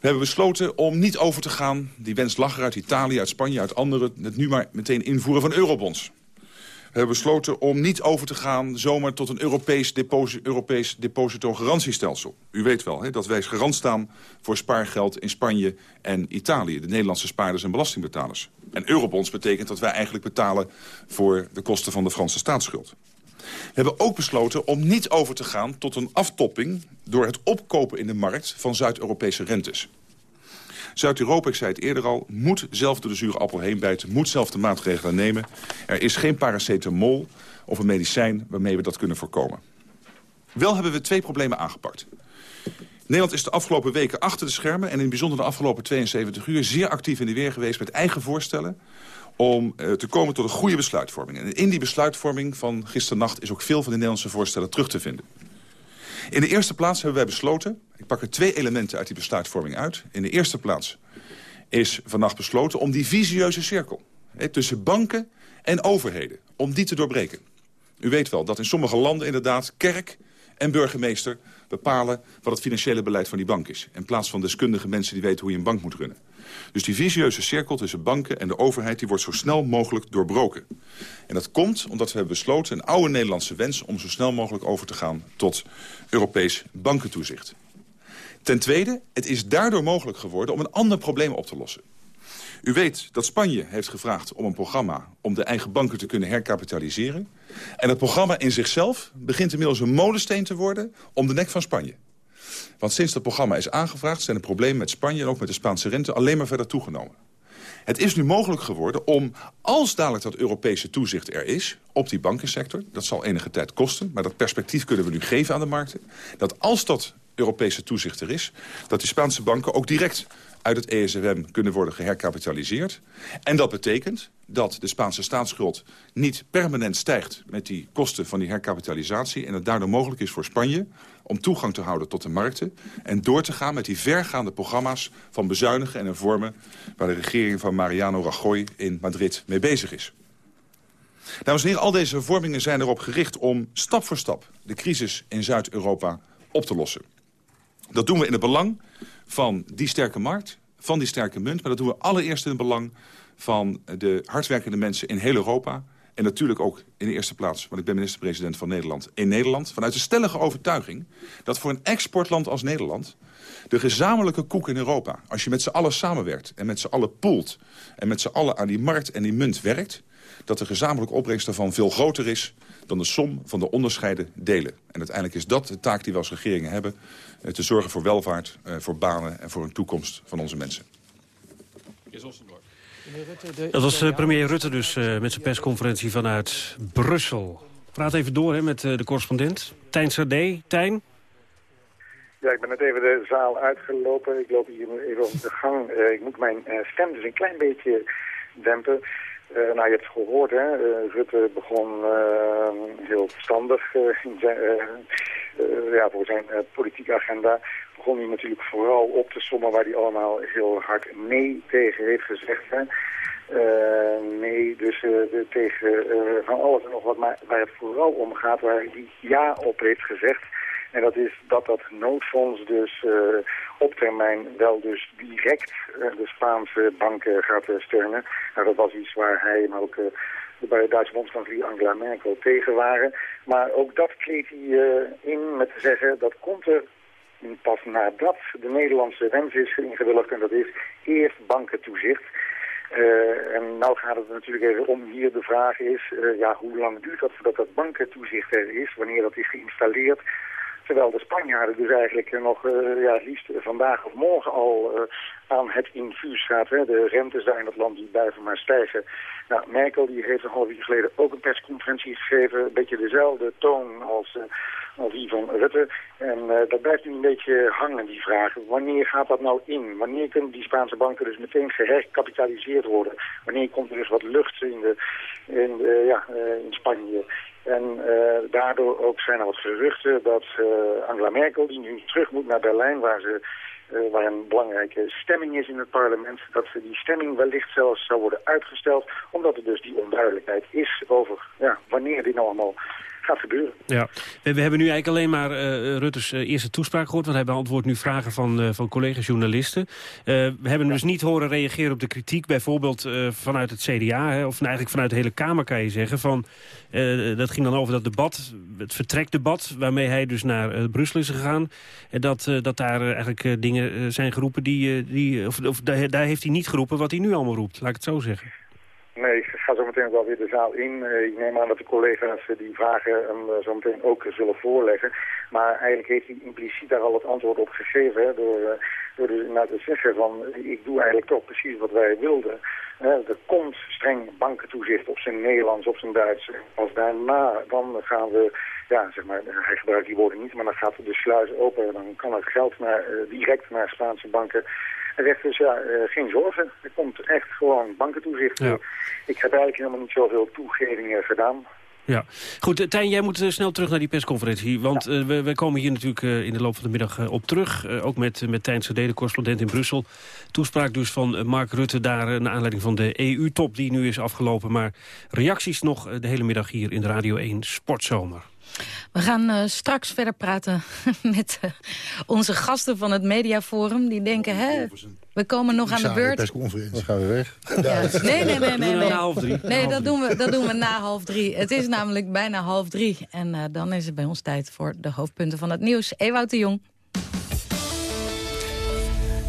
We hebben besloten om niet over te gaan, die wens lag er uit Italië, uit Spanje, uit anderen... het nu maar meteen invoeren van eurobonds. We hebben besloten om niet over te gaan zomaar tot een Europees, deposi Europees depositogarantiestelsel. U weet wel hè, dat wij garant staan voor spaargeld in Spanje en Italië. De Nederlandse spaarders en belastingbetalers. En eurobonds betekent dat wij eigenlijk betalen voor de kosten van de Franse staatsschuld. We hebben ook besloten om niet over te gaan tot een aftopping... door het opkopen in de markt van Zuid-Europese rentes. Zuid-Europa, ik zei het eerder al, moet zelf door de zure appel heen bijten... moet zelf de maatregelen nemen. Er is geen paracetamol of een medicijn waarmee we dat kunnen voorkomen. Wel hebben we twee problemen aangepakt. Nederland is de afgelopen weken achter de schermen... en in bijzonder de afgelopen 72 uur zeer actief in de weer geweest... met eigen voorstellen om uh, te komen tot een goede besluitvorming. En in die besluitvorming van gisternacht is ook veel van de Nederlandse voorstellen terug te vinden. In de eerste plaats hebben wij besloten... ik pak er twee elementen uit die besluitvorming uit. In de eerste plaats is vannacht besloten om die visieuze cirkel... Tussen banken en overheden, om die te doorbreken. U weet wel dat in sommige landen inderdaad kerk en burgemeester bepalen wat het financiële beleid van die bank is. In plaats van deskundige mensen die weten hoe je een bank moet runnen. Dus die visieuze cirkel tussen banken en de overheid... die wordt zo snel mogelijk doorbroken. En dat komt omdat we hebben besloten... een oude Nederlandse wens om zo snel mogelijk over te gaan... tot Europees bankentoezicht. Ten tweede, het is daardoor mogelijk geworden om een ander probleem op te lossen. U weet dat Spanje heeft gevraagd om een programma om de eigen banken te kunnen herkapitaliseren. En het programma in zichzelf begint inmiddels een molensteen te worden om de nek van Spanje. Want sinds dat programma is aangevraagd... zijn de problemen met Spanje en ook met de Spaanse rente alleen maar verder toegenomen. Het is nu mogelijk geworden om, als dadelijk dat Europese toezicht er is... op die bankensector, dat zal enige tijd kosten... maar dat perspectief kunnen we nu geven aan de markten... dat als dat Europese toezicht er is... dat die Spaanse banken ook direct uit het ESM kunnen worden geherkapitaliseerd. En dat betekent dat de Spaanse staatsschuld niet permanent stijgt... met die kosten van die herkapitalisatie... en het daardoor mogelijk is voor Spanje om toegang te houden tot de markten... en door te gaan met die vergaande programma's van bezuinigen en hervormen... waar de regering van Mariano Rajoy in Madrid mee bezig is. Dames en heren, al deze hervormingen zijn erop gericht om stap voor stap... de crisis in Zuid-Europa op te lossen. Dat doen we in het belang van die sterke markt, van die sterke munt... maar dat doen we allereerst in het belang van de hardwerkende mensen in heel Europa... En natuurlijk ook in de eerste plaats, want ik ben minister-president van Nederland... in Nederland, vanuit de stellige overtuiging... dat voor een exportland als Nederland... de gezamenlijke koek in Europa, als je met z'n allen samenwerkt... en met z'n allen poelt en met z'n allen aan die markt en die munt werkt... dat de gezamenlijke opbrengst daarvan veel groter is... dan de som van de onderscheiden delen. En uiteindelijk is dat de taak die we als regeringen hebben... Eh, te zorgen voor welvaart, eh, voor banen en voor een toekomst van onze mensen. Dat was uh, premier Rutte dus met zijn persconferentie vanuit Brussel. Praat even door hè, met de correspondent. Tijn Sardé. Tijn? Ja, ik ben net even de zaal uitgelopen. Ik loop hier even op de gang. ik moet mijn stem dus een klein beetje dempen. Nou, je hebt gehoord, hè. Rutte begon heel verstandig in zijn ja, voor zijn politieke agenda begon hij natuurlijk vooral op te sommen waar hij allemaal heel hard nee tegen heeft gezegd. Hè. nee, dus tegen van alles en nog wat, maar waar het vooral om gaat, waar hij ja op heeft gezegd. En dat is dat dat noodfonds dus op termijn wel dus direct de Spaanse banken gaat steunen. Nou, dat was iets waar hij, maar ook bij de Duitse bondskanselier Angela Merkel tegen waren. Maar ook dat kleedt hij in met te zeggen, dat komt er pas nadat de Nederlandse wens is ingewilligd. En dat is eerst bankentoezicht. Uh, en nou gaat het natuurlijk even om, hier de vraag is, ja, hoe lang duurt dat voordat dat bankentoezicht er is, wanneer dat is geïnstalleerd. Terwijl de Spanjaarden dus eigenlijk nog uh, ja, liefst vandaag of morgen al uh, aan het infuus gaat. Hè. De rentes daar in het land die blijven maar stijgen. Nou, Merkel die heeft een half uur geleden ook een persconferentie gegeven. Een beetje dezelfde toon als, als die van Rutte. En dat blijft nu een beetje hangen, die vraag. Wanneer gaat dat nou in? Wanneer kunnen die Spaanse banken dus meteen geherkapitaliseerd worden? Wanneer komt er dus wat lucht in, de, in, ja, in Spanje? En uh, daardoor ook zijn er wat geruchten dat uh, Angela Merkel, die nu terug moet naar Berlijn, waar, ze, uh, waar een belangrijke stemming is in het parlement, dat ze die stemming wellicht zelfs zou worden uitgesteld, omdat er dus die onduidelijkheid is over ja, wanneer dit nou allemaal gaat gebeuren. Ja. We, we hebben nu eigenlijk alleen maar uh, Rutte's uh, eerste toespraak gehoord... want hij beantwoordt nu vragen van, uh, van collega-journalisten. we hebben dus niet horen reageren op de kritiek... bijvoorbeeld vanuit het CDA, hè, of eigenlijk vanuit de hele Kamer kan je zeggen... Van, dat ging dan over dat debat, het vertrekdebat... waarmee hij dus naar Brussel is gegaan. En dat, dat daar eigenlijk dingen zijn geroepen die... die of, of daar heeft hij niet geroepen wat hij nu allemaal roept, laat ik het zo zeggen. Nee, ga zo meteen wel weer de zaal in. Uh, ik neem aan dat de collega's uh, die vragen hem uh, zo meteen ook zullen voorleggen. Maar eigenlijk heeft hij impliciet daar al het antwoord op gegeven. Hè, door, door dus inderdaad te zeggen van, ik doe eigenlijk toch precies wat wij wilden. er komt streng bankentoezicht op zijn Nederlands, op zijn Duits. Als daarna, dan gaan we, ja, zeg maar, hij gebruikt die woorden niet, maar dan gaat de sluis open. Dan kan het geld naar, direct naar Spaanse banken. Hij zegt dus, ja, uh, geen zorgen. Er komt echt gewoon bankentoezicht. Ja. Ik heb eigenlijk helemaal niet zoveel toegevingen gedaan. Ja, goed. Tijn, jij moet snel terug naar die persconferentie. Want ja. uh, we, we, komen hier natuurlijk uh, in de loop van de middag op terug. ook met, met Tijn Sade, de correspondent in Brussel. Toespraak dus van Mark Rutte daar... naar aanleiding van de EU-top die nu is afgelopen. Maar reacties nog de hele middag hier in de Radio 1 Sportzomer. We gaan uh, straks verder praten met uh, onze gasten van het Mediaforum. Die denken, hè, we komen nog aan de beurt. Dan gaan we weg. Ja. Nee, nee, nee. nee, nee. Na half drie. Nee, dat doen, we, dat doen we na half drie. Het is namelijk bijna half drie. En uh, dan is het bij ons tijd voor de hoofdpunten van het nieuws. Ewout de Jong.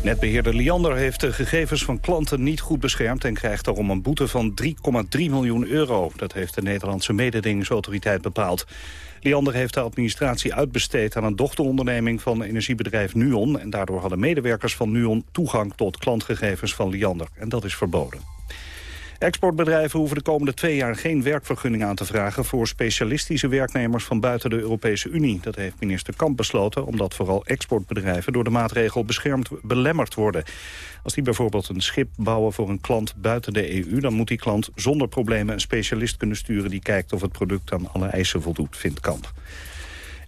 Netbeheerder Liander heeft de gegevens van klanten niet goed beschermd... en krijgt daarom een boete van 3,3 miljoen euro. Dat heeft de Nederlandse mededingingsautoriteit bepaald. Liander heeft de administratie uitbesteed aan een dochteronderneming van energiebedrijf Nuon. En daardoor hadden medewerkers van Nuon toegang tot klantgegevens van Liander. En dat is verboden. Exportbedrijven hoeven de komende twee jaar geen werkvergunning aan te vragen... voor specialistische werknemers van buiten de Europese Unie. Dat heeft minister Kamp besloten, omdat vooral exportbedrijven... door de maatregel beschermd belemmerd worden. Als die bijvoorbeeld een schip bouwen voor een klant buiten de EU... dan moet die klant zonder problemen een specialist kunnen sturen... die kijkt of het product aan alle eisen voldoet, vindt Kamp.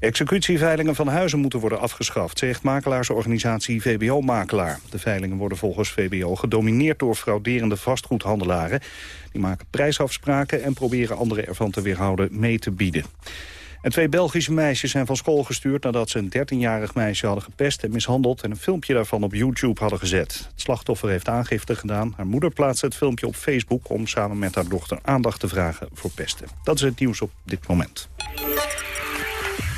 Executieveilingen van huizen moeten worden afgeschaft, zegt makelaarsorganisatie VBO Makelaar. De veilingen worden volgens VBO gedomineerd door frauderende vastgoedhandelaren. Die maken prijsafspraken en proberen anderen ervan te weerhouden mee te bieden. En twee Belgische meisjes zijn van school gestuurd nadat ze een 13-jarig meisje hadden gepest en mishandeld en een filmpje daarvan op YouTube hadden gezet. Het slachtoffer heeft aangifte gedaan. Haar moeder plaatste het filmpje op Facebook om samen met haar dochter aandacht te vragen voor pesten. Dat is het nieuws op dit moment.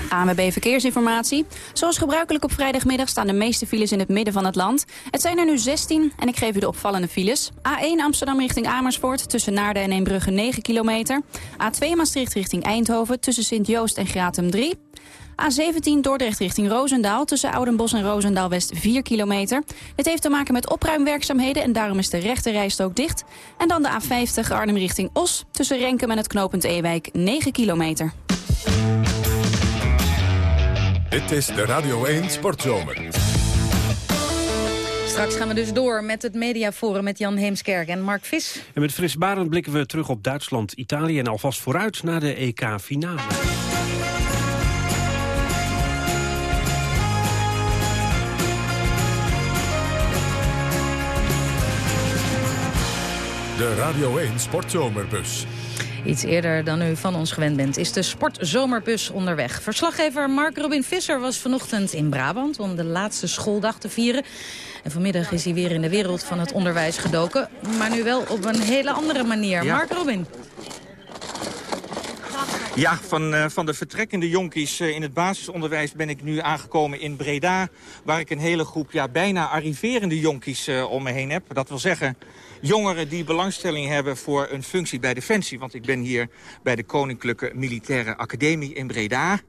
AMB Verkeersinformatie. Zoals gebruikelijk op vrijdagmiddag staan de meeste files in het midden van het land. Het zijn er nu 16 en ik geef u de opvallende files. A1 Amsterdam richting Amersfoort tussen Naarden en Eembrugge 9 kilometer. A2 Maastricht richting Eindhoven tussen Sint-Joost en Gratum 3. A17 Dordrecht richting Roosendaal tussen Oudenbos en Roosendaal West 4 kilometer. Dit heeft te maken met opruimwerkzaamheden en daarom is de rechte rijstrook dicht. En dan de A50 Arnhem richting Os tussen Renkum en het knooppunt Ewijk 9 kilometer. Dit is de Radio 1 Sportzomer. Straks gaan we dus door met het mediaforum met Jan Heemskerk en Mark Vis. En met Fris Barend blikken we terug op Duitsland, Italië... en alvast vooruit naar de EK-finale. De Radio 1 Sportzomerbus. Iets eerder dan u van ons gewend bent is de sportzomerbus onderweg. Verslaggever Mark Robin Visser was vanochtend in Brabant om de laatste schooldag te vieren. En vanmiddag is hij weer in de wereld van het onderwijs gedoken. Maar nu wel op een hele andere manier. Mark Robin. Ja, van, uh, van de vertrekkende jonkies uh, in het basisonderwijs ben ik nu aangekomen in Breda. Waar ik een hele groep ja, bijna arriverende jonkies uh, om me heen heb. Dat wil zeggen jongeren die belangstelling hebben voor een functie bij Defensie. Want ik ben hier bij de Koninklijke Militaire Academie in Breda.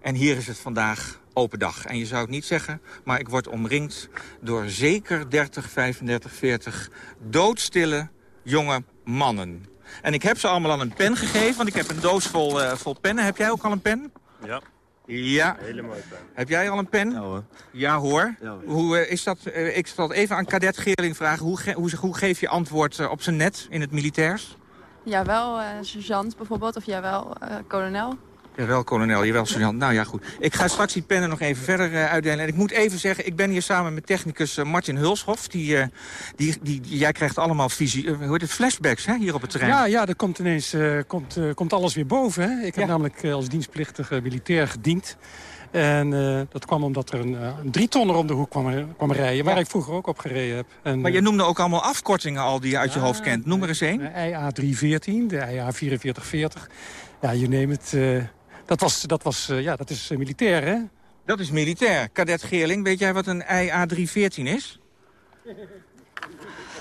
En hier is het vandaag open dag. En je zou het niet zeggen, maar ik word omringd door zeker 30, 35, 40 doodstille jonge mannen. En ik heb ze allemaal al een pen gegeven, want ik heb een doos vol, uh, vol pennen. Heb jij ook al een pen? Ja. Ja. Hele mooie pen. Heb jij al een pen? Ja hoor. Ja hoor. Ja, hoor. Hoe uh, is dat? Uh, ik zal even aan kadet Geerling vragen. Hoe, ge hoe, hoe, geef je antwoord op zijn net in het militairs? Jawel, sergeant bijvoorbeeld. Of jawel, kolonel. Jawel, kolonel, jawel, sergeant. Nou ja, goed. Ik ga straks die pennen nog even verder uh, uitdelen. En ik moet even zeggen, ik ben hier samen met technicus uh, Martin Hulshoff. Die, uh, die, die, die, jij krijgt allemaal visie, hoe heet het, flashbacks hè, hier op het terrein. Ja, ja er komt ineens komt, komt alles weer boven. Hè? Ik heb ja. namelijk als dienstplichtige militair gediend. En uh, dat kwam omdat er een, uh, een drietonner om de hoek kwam, kwam rijden... waar ja. ik vroeger ook op gereden heb. En, maar je noemde ook allemaal afkortingen al die je uit ja, je hoofd kent. Noem er eens één. De IA 314, de IA 4440. Ja, je neemt het... Uh, dat, was, dat, was, ja, dat is militair, hè? Dat is militair. Kadet Geerling, weet jij wat een IA 314 is?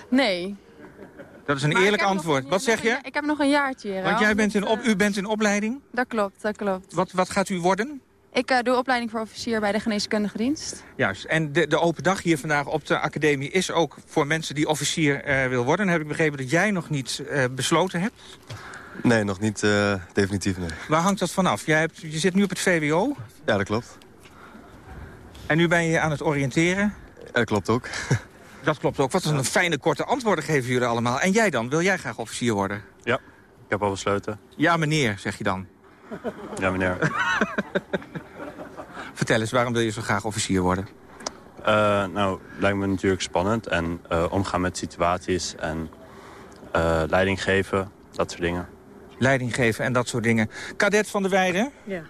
Nee. Dat is een maar eerlijk antwoord. Een, wat zeg je? Ik heb nog een jaartje hier. Want jij bent in op, u bent in opleiding? Dat klopt, dat klopt. Wat, wat gaat u worden? Ik uh, doe opleiding voor officier bij de geneeskundige dienst. Juist. En de, de open dag hier vandaag op de academie is ook voor mensen die officier uh, wil worden. Dan heb ik begrepen dat jij nog niet uh, besloten hebt. Nee, nog niet uh, definitief, nee. Waar hangt dat vanaf? Jij hebt, je zit nu op het VWO? Ja, dat klopt. En nu ben je aan het oriënteren? Ja, dat klopt ook. dat klopt ook. Wat een fijne korte antwoorden geven jullie allemaal. En jij dan? Wil jij graag officier worden? Ja, ik heb al besloten. Ja, meneer, zeg je dan. Ja, meneer. Vertel eens, waarom wil je zo graag officier worden? Uh, nou, lijkt me natuurlijk spannend. En uh, omgaan met situaties en uh, leiding geven, dat soort dingen. Leiding geven en dat soort dingen. Kadet van der Weijden? Ja.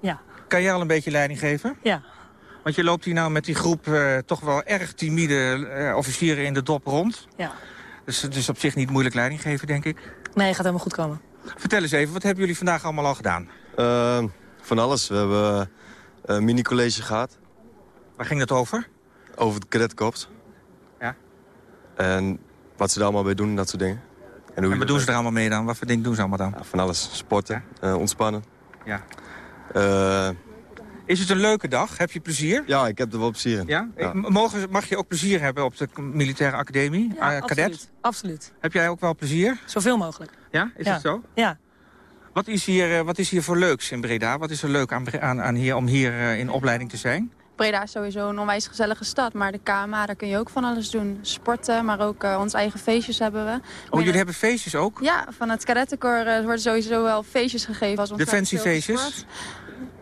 ja. Kan jij al een beetje leiding geven? Ja. Want je loopt hier nou met die groep uh, toch wel erg timide uh, officieren in de dop rond. Ja. Dus het is op zich niet moeilijk leiding geven, denk ik. Nee, gaat helemaal goed komen. Vertel eens even, wat hebben jullie vandaag allemaal al gedaan? Uh, van alles. We hebben een mini-college gehad. Waar ging dat over? Over het kadetkorps. Ja. En wat ze er allemaal bij doen, dat soort dingen. En, hoe en wat doen ze er allemaal mee dan? Wat voor dingen doen ze allemaal dan? Ja, van alles. Sporten, ja. uh, ontspannen. Ja. Uh, is het een leuke dag? Heb je plezier? Ja, ik heb er wel plezier in. Ja? ja. Mogen, mag je ook plezier hebben op de militaire academie? Ja, uh, absoluut. Absoluut. Heb jij ook wel plezier? Zoveel mogelijk. Ja, is ja. het zo? Ja. Wat is, hier, wat is hier voor leuks in Breda? Wat is er leuk aan, aan, aan hier, om hier in opleiding te zijn? Breda is sowieso een onwijs gezellige stad. Maar de KMA, daar kun je ook van alles doen. Sporten, maar ook uh, onze eigen feestjes hebben we. Oh, jullie hebben feestjes ook? Ja, van het kadettenkoor uh, worden sowieso wel feestjes gegeven. Als Defensiefeestjes?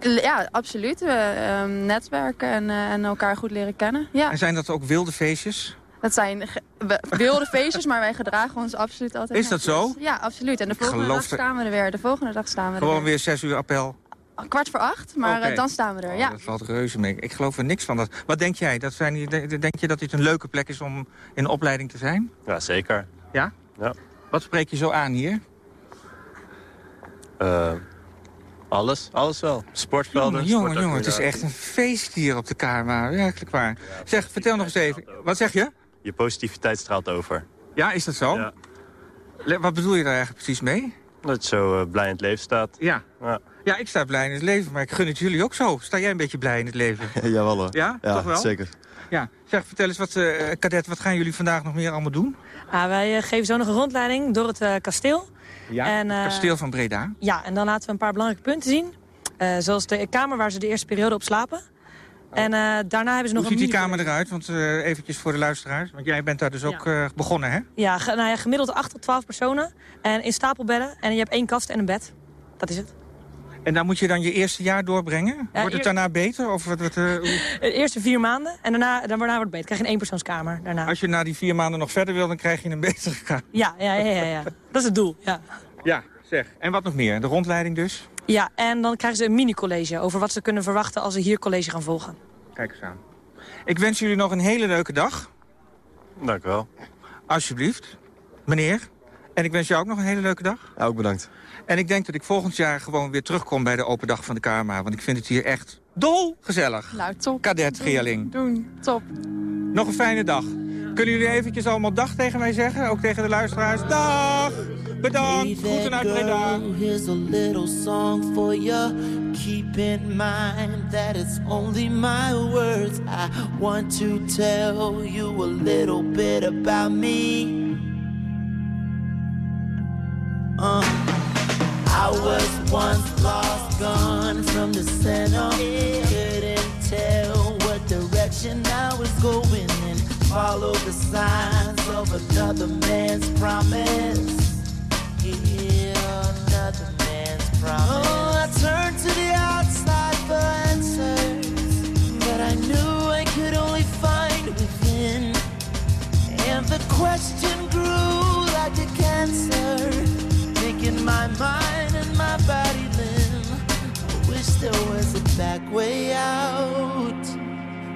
Ja, absoluut. We uh, netwerken en, uh, en elkaar goed leren kennen. Ja. En zijn dat ook wilde feestjes? Dat zijn wilde feestjes, maar wij gedragen ons absoluut altijd Is dat zo? Ja, absoluut. En de volgende dag staan we er weer. De volgende dag staan we er Gewoon weer. weer zes uur appel? Kwart voor acht, maar okay. uh, dan staan we er, oh, ja. Dat valt reuze mee. Ik geloof er niks van. Dat. Wat denk jij? Dat zijn, denk je dat dit een leuke plek is om in opleiding te zijn? Ja, zeker. Ja? Ja. Wat spreek je zo aan hier? Uh, alles, alles wel. Sportvelden. Jongen, jongen, jongen, het is echt een feest hier op de kamer. Werkelijk waar. Zeg, vertel nog eens even. Wat zeg je? Je positiviteit straalt over. Ja, is dat zo? Ja. Wat bedoel je daar eigenlijk precies mee? Dat je zo uh, blij in het leven staat. Ja. ja. Ja, ik sta blij in het leven, maar ik gun het jullie ook zo. Sta jij een beetje blij in het leven? Jawel hoor. Ja, ja, toch wel? zeker. Ja, zeg, vertel eens, wat, uh, kadet, wat gaan jullie vandaag nog meer allemaal doen? Ah, wij uh, geven zo nog een rondleiding door het uh, kasteel. Ja, en, het kasteel van Breda. Ja, en dan laten we een paar belangrijke punten zien. zoals de kamer waar ze de eerste periode op slapen. Oh. En daarna hebben ze nog Hoe ziet die kamer eruit? Want eventjes voor de luisteraars. Want jij bent daar dus ook ja. begonnen, hè? Ja, nou ja, gemiddeld 8 tot 12 personen. En in stapelbedden. En je hebt één kast en een bed. Dat is het. En daar moet je dan je eerste jaar doorbrengen? Ja, wordt het eer- daarna beter? Of wat, eh, De eerste vier maanden en daarna, daarna wordt het beter. krijg je een eenpersoonskamer daarna. Als je na die vier maanden nog verder wil, dan krijg je een betere kamer. Ja, ja, ja, ja, ja. Dat is het doel, ja. Ja, zeg. En wat nog meer? De rondleiding dus? Ja, en dan krijgen ze een mini-college over wat ze kunnen verwachten als ze hier college gaan volgen. Kijk eens aan. Ik wens jullie nog een hele leuke dag. Dank u wel. Alsjeblieft. Meneer. En ik wens jou ook nog een hele leuke dag. Ja, ook bedankt. En ik denk dat ik volgend jaar gewoon weer terugkom bij de open dag van de KMA. Want ik vind het hier echt dol gezellig. Nou, top. Kadet Geerling. Doen, top. Nog een fijne dag. Kunnen jullie eventjes allemaal dag tegen mij zeggen? Ook tegen de luisteraars. Dag! Bedankt. Groeten uit Breda. Here's a little song for you. Keep in mind that it's only my words. I want to tell you a little bit about me. Uh, I was once lost, gone from the center. Couldn't tell what direction I was going follow the signs of another man's promise. Yeah, another man's promise. Oh, I turned to the outside for answers, but I knew I could only find within. And the question grew like a cancer, making my mind and my body limb. I wish there was a back way out.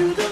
to the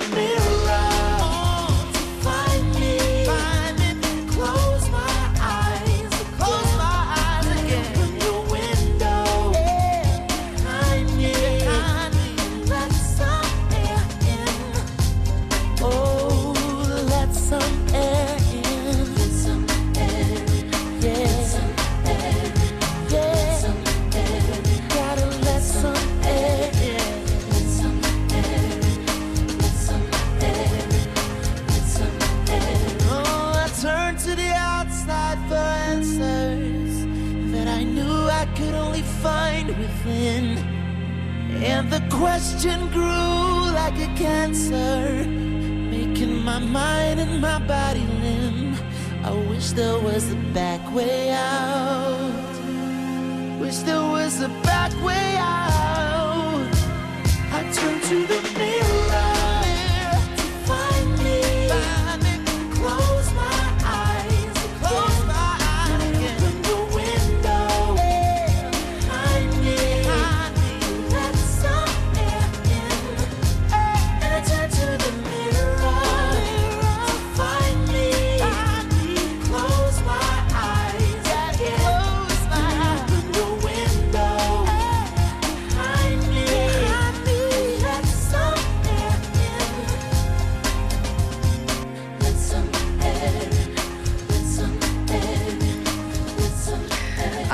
Wish there was a back way out. I turned to the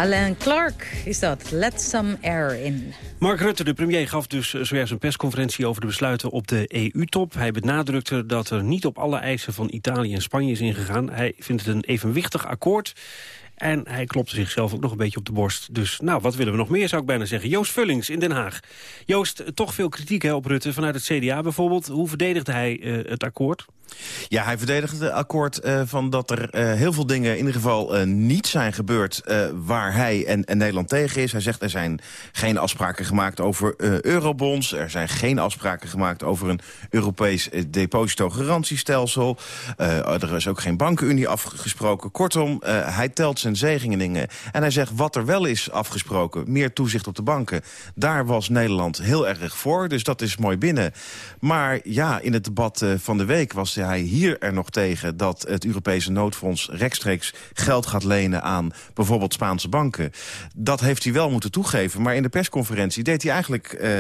Alain Clark is dat. Let some air in. Mark Rutte, de premier, gaf dus zojuist een persconferentie over de besluiten op de EU-top. Hij benadrukte dat er niet op alle eisen van Italië en Spanje is ingegaan. Hij vindt het een evenwichtig akkoord. En hij klopte zichzelf ook nog een beetje op de borst. Dus nou, wat willen we nog meer, zou ik bijna zeggen. Joost Vullings in Den Haag. Joost, toch veel kritiek hè, op Rutte vanuit het CDA bijvoorbeeld. Hoe verdedigde hij eh, het akkoord? Ja, hij verdedigt het akkoord uh, van dat er uh, heel veel dingen in ieder geval uh, niet zijn gebeurd... waar hij en, en, Nederland tegen is. Hij zegt er zijn geen afspraken gemaakt over eurobonds. Er zijn geen afspraken gemaakt over een Europees depositogarantiestelsel. er is ook geen bankenunie afgesproken. Kortom, hij telt zijn zegeningen. En hij zegt wat er wel is afgesproken, meer toezicht op de banken... daar was Nederland heel erg voor, dus dat is mooi binnen. Maar ja, in het debat van de week was hij hier er nog tegen... dat het Europese noodfonds rechtstreeks geld gaat lenen aan bijvoorbeeld Spaanse banken. Dat heeft hij wel moeten toegeven. Maar in de persconferentie deed hij eigenlijk... Uh,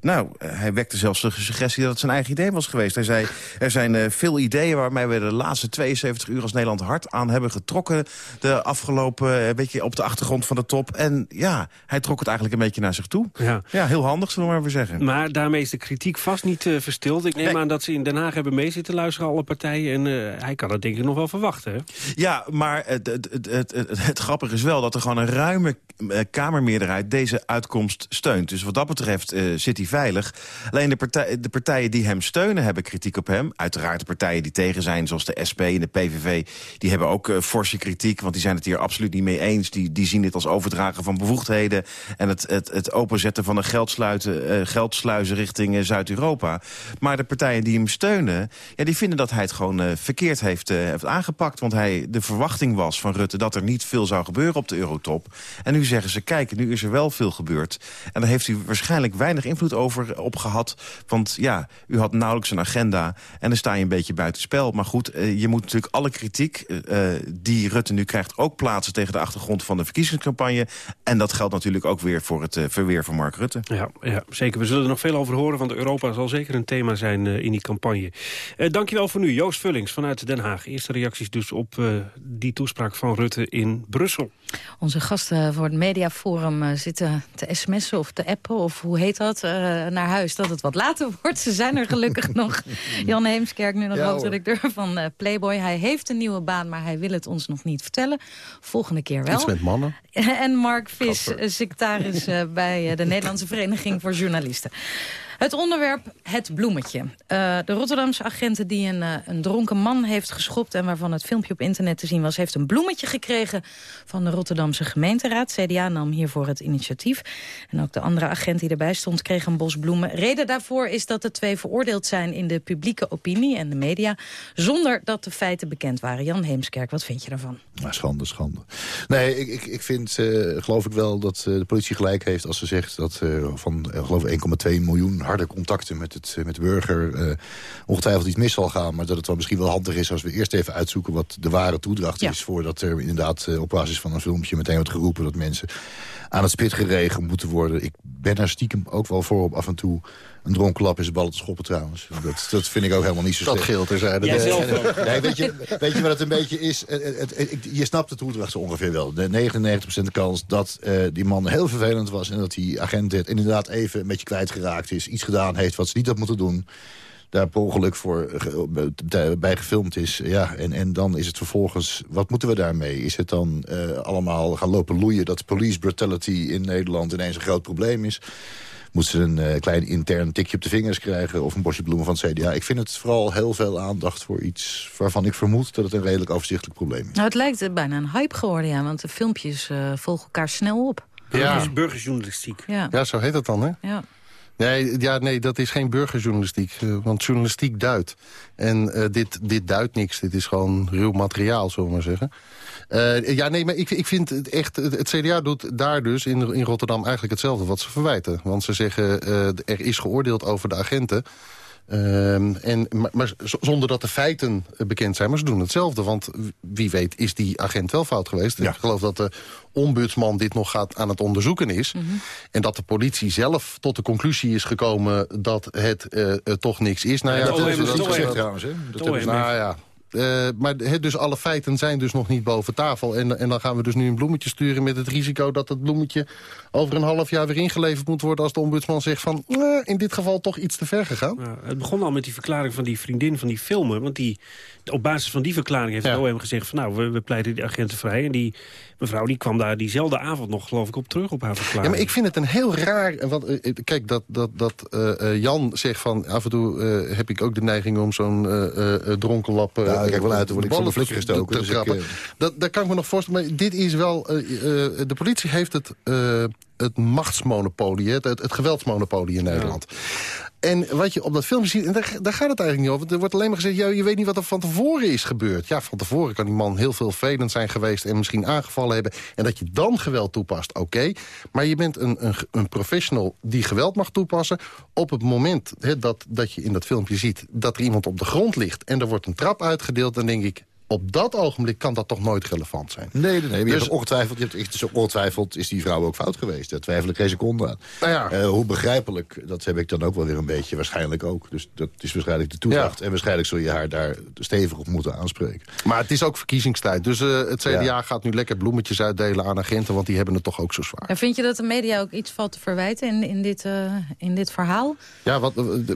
nou, hij wekte zelfs de suggestie dat het zijn eigen idee was geweest. Hij zei, er zijn uh, veel ideeën waarmee we de laatste 72 uur als Nederland hard aan hebben getrokken. De afgelopen, een beetje op de achtergrond van de top. En ja, hij trok het eigenlijk een beetje naar zich toe. Ja, ja heel handig, zullen we maar even zeggen. Maar daarmee is de kritiek vast niet uh, verstild. Ik neem nee. aan dat ze in Den Haag hebben mee zitten luisteren alle partijen. En uh, hij kan het denk ik nog wel verwachten. Ja, maar het, het, het, het, grappige is wel dat er gewoon een ruime uh, Kamermeerderheid deze uitkomst steunt. Dus wat dat betreft uh, zit hij veilig. Alleen de, partij, de partijen die hem steunen hebben kritiek op hem. Uiteraard de partijen die tegen zijn, zoals de SP en de PVV... die hebben ook forse kritiek, want die zijn het hier absoluut niet mee eens. Die, die zien dit als overdragen van bevoegdheden... en het, het, het openzetten van een geldsluiten, geldsluizen richting Zuid-Europa. Maar de partijen die hem steunen, ja, die vinden dat hij het gewoon uh, verkeerd heeft, uh, heeft aangepakt. Want hij, de verwachting was van Rutte dat er niet veel zou gebeuren op de eurotop. En nu zeggen ze, kijk, nu is er wel veel gebeurd. En daar heeft u waarschijnlijk weinig invloed over op gehad. Want ja, u had nauwelijks een agenda en dan sta je een beetje buitenspel. Maar goed, je moet natuurlijk alle kritiek die Rutte nu krijgt... ook plaatsen tegen de achtergrond van de verkiezingscampagne. En dat geldt natuurlijk ook weer voor het verweer van Mark Rutte. Ja, ja, zeker. We zullen er nog veel over horen, want Europa zal zeker een thema zijn in die campagne. dankjewel voor nu, Joost Vullings vanuit Den Haag. Eerste reacties dus op uh, die toespraak van Rutte in Brussel. Onze gasten voor het Mediaforum uh, zitten te sms'en of te appen... of hoe heet dat, uh, naar huis, dat het wat later wordt. Ze zijn er gelukkig nog. Jan Heemskerk, nu nog ja, hoofdredacteur van Playboy. Hij heeft een nieuwe baan, maar hij wil het ons nog niet vertellen. Volgende keer wel. Iets met mannen. en Mark Vis, secretaris bij de Nederlandse Vereniging voor Journalisten. Het onderwerp het bloemetje. Uh, de Rotterdamse agenten die een, uh, een dronken man heeft geschopt... en waarvan het filmpje op internet te zien was... heeft een bloemetje gekregen van de Rotterdamse gemeenteraad. CDA nam hiervoor het initiatief. En ook de andere agent die erbij stond kreeg een bos bloemen. Reden daarvoor is dat de twee veroordeeld zijn in de publieke opinie en de media... zonder dat de feiten bekend waren. Jan Heemskerk, wat vind je daarvan? Nou, schande, schande. Nee, ik, ik, ik vind, uh, geloof ik wel dat de politie gelijk heeft als ze zegt... dat van, geloof 1,2 miljoen harde contacten met, het, met de burger uh, ongetwijfeld iets mis zal gaan. Maar dat het wel misschien wel handig is als we eerst even uitzoeken wat de ware toedracht is. Voordat er inderdaad uh, op basis van een filmpje meteen wordt geroepen dat mensen aan het spit geregen moeten worden. Ik ben daar stiekem ook wel voor op af en toe een dronken lap is de ballen te schoppen trouwens. Dat, dat vind ik ook helemaal niet zo slecht. Dat geldt er zijn. Nee, weet, je, weet je wat het een beetje is? Het, het, het, je snapt het toedracht zo ongeveer wel. De 99% de kans dat uh, die man heel vervelend was... en dat die agent dit inderdaad even een beetje kwijtgeraakt is. Iets gedaan heeft wat ze niet had moeten doen daar per ongeluk voor bij gefilmd is. Ja, en, en dan is het vervolgens, wat moeten we daarmee? Is het dan uh, allemaal gaan lopen loeien dat police brutality in Nederland ineens een groot probleem is? Moeten ze een uh, klein intern tikje op de vingers krijgen... of een bosje bloemen van het CDA. Ik vind het vooral heel veel aandacht voor iets waarvan ik vermoed... dat het een redelijk overzichtelijk probleem is. Nou, het lijkt bijna een hype geworden, ja. Want de filmpjes uh, volgen elkaar snel op. Ja. Burgersjournalistiek. Ja. ja, zo heet dat dan, hè? Ja. Nee, ja, nee, dat is geen burgerjournalistiek. Uh, want journalistiek duidt. En uh, dit, dit duidt niks. Dit is gewoon ruw materiaal, zullen we maar zeggen. Uh, ja, nee, maar ik, ik vind het echt... Het CDA doet daar dus in, in Rotterdam eigenlijk hetzelfde wat ze verwijten. Want ze zeggen, er is geoordeeld over de agenten... Um, en, maar, maar, zonder dat de feiten bekend zijn. Maar ze doen hetzelfde, want wie weet is die agent wel fout geweest. Ja. Ik geloof dat de ombudsman dit nog gaat aan het onderzoeken is. Mm -hmm. En dat de politie zelf tot de conclusie is gekomen dat het uh, uh, toch niks is. Nou ja, dat, dat, dat is gezegd trouwens. Hè? Dat nou ja, Eh, maar he, dus alle feiten zijn dus nog niet boven tafel. En, en dan gaan we dus nu een bloemetje sturen met het risico... dat het bloemetje over een half jaar weer ingeleverd moet worden... als de ombudsman zegt van, eh, in dit geval toch iets te ver gegaan. Het begon al met die verklaring van die vriendin van die filmer. Want die, op basis van die verklaring heeft het OM gezegd... van nou, we, we pleiten die agenten vrij. En die mevrouw die kwam daar diezelfde avond nog, geloof ik, op terug op haar verklaring. Ja, maar ik vind het een heel raar... Want, eh, kijk, dat, dat, dat uh, Jan zegt van... af en toe uh, heb ik ook de neiging om zo'n dronkenlap... ja, kijk wel uit, word ik van de flikker gestoken. Te, te dus ik, dat, dat kan ik me nog voorstellen. Maar dit is wel... de politie heeft het het machtsmonopolie, het, het, geweldsmonopolie in Nederland. En wat je op dat filmpje ziet, en daar, daar, gaat het eigenlijk niet over. Er wordt alleen maar gezegd, ja, je weet niet wat er van tevoren is gebeurd. Ja, van tevoren kan die man heel veel velend zijn geweest... en misschien aangevallen hebben. En dat je dan geweld toepast, oké. Maar je bent een, een, een, professional die geweld mag toepassen. Op het moment dat, dat je in dat filmpje ziet dat er iemand op de grond ligt... en er wordt een trap uitgedeeld, dan denk ik op dat ogenblik kan dat toch nooit relevant zijn. Nee, nee, nee. Je dus, hebt ongetwijfeld, je hebt, is ongetwijfeld is die vrouw ook fout geweest. Daar twijfel ik geen seconde aan. Nou ja. uh, hoe begrijpelijk, dat heb ik dan ook wel weer een beetje waarschijnlijk ook. Dus dat is waarschijnlijk de toedracht. En waarschijnlijk zul je haar daar stevig op moeten aanspreken. Maar het is ook verkiezingstijd. Dus uh, het CDA ja. gaat nu lekker bloemetjes uitdelen aan agenten... want die hebben het toch ook zo zwaar. En vind je dat de media ook iets valt te verwijten in, in, dit, uh, in dit verhaal? Ja, wat,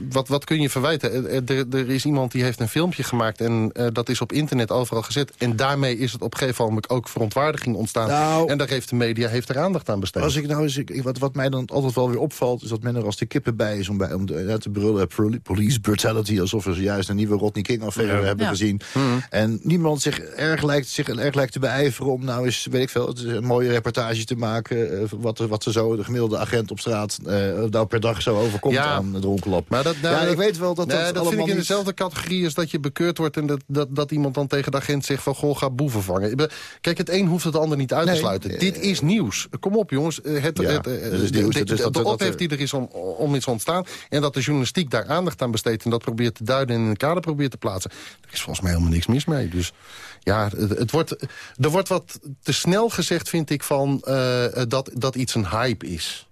wat, wat kun je verwijten? Er, er is iemand die heeft een filmpje gemaakt... en dat is op internet overal gezet. En daarmee is het op een gegeven moment ook verontwaardiging ontstaan. Nou, en daar heeft de media heeft er aandacht aan besteed. Als ik nou eens, wat, wat mij dan altijd wel weer opvalt... is dat men er als de kippen bij is om, bij, om de, te brullen... police brutality, alsof we zojuist een nieuwe Rodney King-affaire hebben ja. gezien. Mm. En niemand zich erg, lijkt, zich erg lijkt te beijveren om nou eens, weet ik veel... een mooie reportage te maken... Uh, wat, wat er zo de gemiddelde agent op straat uh, nou per dag zo overkomt ja. aan dronkenlap. Maar dat, nou, ja, ik weet wel dat nee, dat, dat vind ik in dezelfde categorie... als dat je bekeurd wordt en dat, dat, dat iemand dan tegen de agent zegt... van goh, ga boeven vangen. Kijk, het een hoeft het ander niet uit te sluiten. Nee, Dit is nieuws. Kom op, jongens. Het, ja, het, het, is nieuws. De, de, de, de ophef die er is om, om iets ontstaan... en dat de journalistiek daar aandacht aan besteedt... en dat probeert te duiden en in een kader probeert te plaatsen... er is volgens mij helemaal niks mis mee. Dus ja, het, het wordt, er wordt wat te snel gezegd, vind ik, van uh, dat, dat iets een hype is.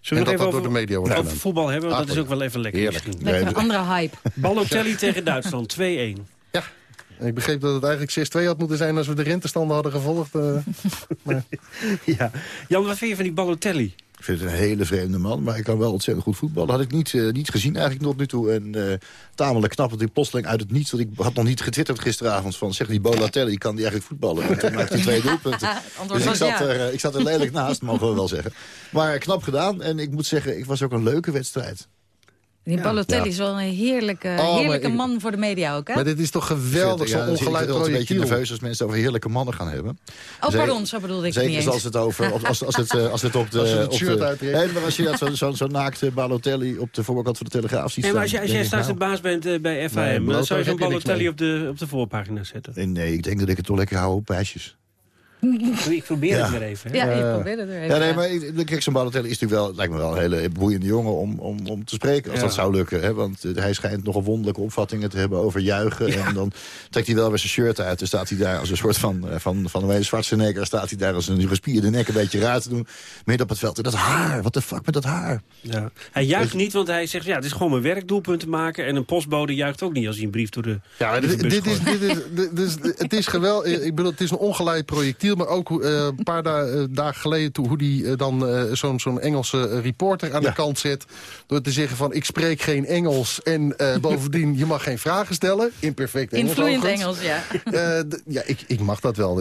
Zullen we het even over, door de media wordt over voetbal hebben? Want dat is ook wel even lekker. Heerlijk. Lekker een andere hype. Balotelli tegen Duitsland, 2-1. Ik begreep dat het eigenlijk 6-2 had moeten zijn als we de rentestanden hadden gevolgd. Uh, maar... ja. Jan, wat vind je van die Balotelli? Ik vind het een hele vreemde man, maar ik kan wel ontzettend goed voetballen. Dat had ik niet, uh, niet gezien eigenlijk tot nu toe. En uh, tamelijk knap dat hij plotseling uit het niets... want ik had nog niet getwitterd gisteravond van... zeg die Balotelli, kan die eigenlijk voetballen? En toen maakte hij twee doelpunten. dus ik zat, er, ik zat er lelijk naast, mogen we wel zeggen. Maar knap gedaan en ik moet zeggen, ik was ook een leuke wedstrijd. Die Balotelli is wel een heerlijke, oh, heerlijke man voor de media ook, hè? Maar dit is toch geweldig, zo'n ongelijk Ik een beetje nerveus als mensen over heerlijke mannen gaan hebben. Oh, pardon, zo bedoelde ik Zeker niet als het, over, als, als, het, als het op de... Als je het op shirt de, nee, maar als je dat zo'n zo, zo naakte Balotelli op de voorkant van de Telegraaf ziet nee, maar als, je, als jij straks de baas bent uh, bij FAM, nee, dan zou je zo'n Balotelli op de, op de voorpagina zetten. Nee, ik denk dat ik het toch lekker hou op meisjes. Ik probeer het weer even. Hè? Ja, je probeert het weer even. Ja, nee, maar kijk, zo'n Balotelli is natuurlijk wel, lijkt me wel een hele boeiende jongen om, om, om te spreken. Als ja. dat zou lukken. Hè? Want hij schijnt nogal wonderlijke opvattingen te hebben over juichen. Ja. En dan trekt hij wel weer zijn shirt uit. Dan staat hij daar als een soort van, van, van een Schwarzenegger. Staat hij daar als een gespierde nek een beetje raar te doen. Midden op het veld. En dat haar, wat de fuck met dat haar? Ja. Hij juicht niet, want hij zegt, ja, het is gewoon mijn werk te maken. En een postbode juicht ook niet als hij een brief door de... Ja, dit, dit, is, dit, is, dit is, het is geweldig. Ik bedoel, het is een ongeleid projectiel, maar ook... Uh, een paar da uh, dagen geleden... Toe, hoe die uh, dan uh, zo'n zo'n Engelse reporter aan ja. de kant zet... door te zeggen van ik spreek geen Engels... en bovendien je mag geen vragen stellen. In perfect Engels Influent Engels, ja. ja, ik, ik mag dat wel.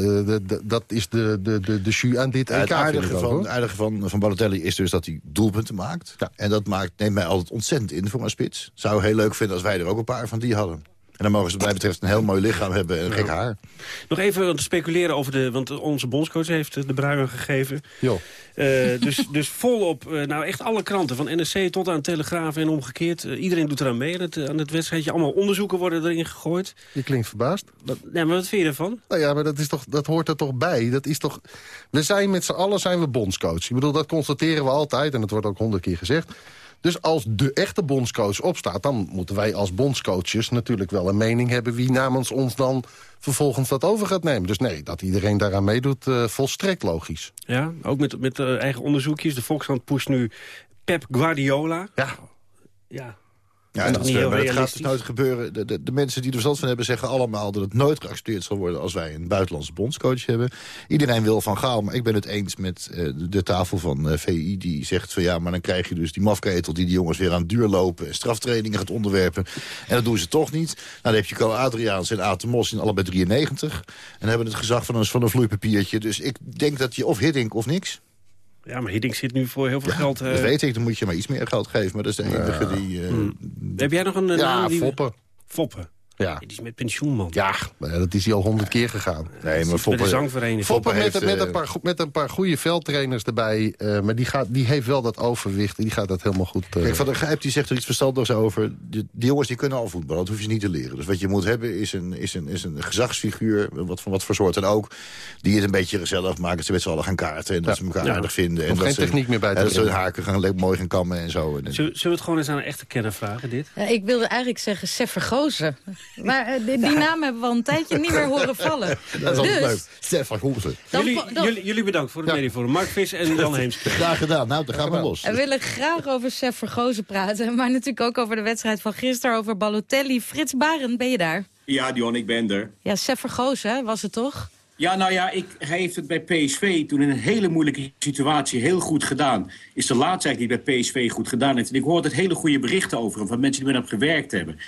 Dat is de, de, de, de jus aan dit ja, Het aardige, van, het aardige van, van Balotelli is dus dat hij doelpunten maakt. Ja. En dat maakt, neemt mij altijd ontzettend in voor een spits. Zou heel leuk vinden als wij er ook een paar van die hadden. En dan mogen ze wat mij betreft een heel mooi lichaam hebben en gek haar. Nog even te speculeren over de... Want onze bondscoach heeft de bruin gegeven. Jo. Uh, dus, dus volop, uh, nou echt alle kranten, van NRC tot aan Telegraaf en omgekeerd. Uh, iedereen doet eraan mee aan het, aan het wedstrijdje. Allemaal onderzoeken worden erin gegooid. Je klinkt verbaasd. Ja, maar wat vind je ervan? Nou ja, maar dat, is toch, dat hoort er toch bij. Dat is toch, we zijn met z'n allen zijn we bondscoach. Ik bedoel, dat constateren we altijd en dat wordt ook honderd keer gezegd. Dus als de echte bondscoach opstaat... dan moeten wij als bondscoaches natuurlijk wel een mening hebben... wie namens ons dan vervolgens dat over gaat nemen. Dus nee, dat iedereen daaraan meedoet, uh, volstrekt logisch. Ja, ook met, met uh, eigen onderzoekjes. De Volkskrant pusht nu Pep Guardiola. Ja. Ja. Ja, dat, is, maar dat gaat dus nooit gebeuren. De, de, de mensen die er verstand van hebben zeggen allemaal dat het nooit geaccepteerd zal worden als wij een buitenlandse bondscoach hebben. Iedereen wil van Gaal, maar ik ben het eens met eh, de, de tafel van eh, VI die zegt van ja, maar dan krijg je dus die mafketel die die jongens weer aan het duur lopen en straftrainingen gaat onderwerpen. En dat doen ze toch niet. Nou, dan heb je Co Adriaans en Aten Mos in allebei 93 en hebben het gezag van een, van een vloeipapiertje. Dus ik denk dat je of Hiddink of niks. Ja, maar Hiddink zit nu voor heel veel geld... eh, Dat weet ik, dan moet je maar iets meer geld geven. Maar dat is de enige die... eh, Hmm. Heb jij nog een eh, Ja, naam die... Foppen. Foppen. Ja. Die is met pensioen, man. Ja, dat is hij al honderd keer gegaan. Nee, maar Foppen... de zangvereniging. Foppen met, heeft, met, eh, een paar, go- met een paar goede veldtrainers erbij. eh, maar die, gaat, die heeft wel dat overwicht. en Die gaat dat helemaal goed... eh, Kijk, Van der Gijp die zegt er iets verstandigs over. Die, die jongens die kunnen al voetballen, dat hoef je niet te leren. Dus wat je moet hebben is een, is een, is een gezagsfiguur, wat, van wat voor soort dan ook... die het een beetje gezellig maakt, dat ze met z'n allen gaan kaarten... en dat ze elkaar Ja. aardig vinden. En dat geen ze, techniek meer bij te dat ze hun haken gaan mooi gaan kammen en zo. En, Zullen, zullen we het gewoon eens aan een echte kenner vragen, dit? Ja, ik wilde eigenlijk zeggen Sef Vergozen. Maar eh, die, die naam hebben we al een tijdje niet meer horen vallen. dat is altijd dus, leuk. Stefan Jullie, jullie, jullie bedankt voor het Ja. mediaforum. Mark Vis en Jan Heemskerk. Graag gedaan. Nou, dan gaan we los. we willen graag over Sef Vergozen praten. Maar natuurlijk ook over de wedstrijd van gisteren. Over Balotelli. Frits Barend, ben je daar? Ja, Dion, ik ben er. Ja, Sef Vergozen was het toch? Ja, nou ja, ik, hij heeft het bij PSV toen in een hele moeilijke situatie heel goed gedaan. Is de laatste eigenlijk die bij PSV goed gedaan heeft. En ik hoor altijd hele goede berichten over hem van mensen die met hem gewerkt hebben.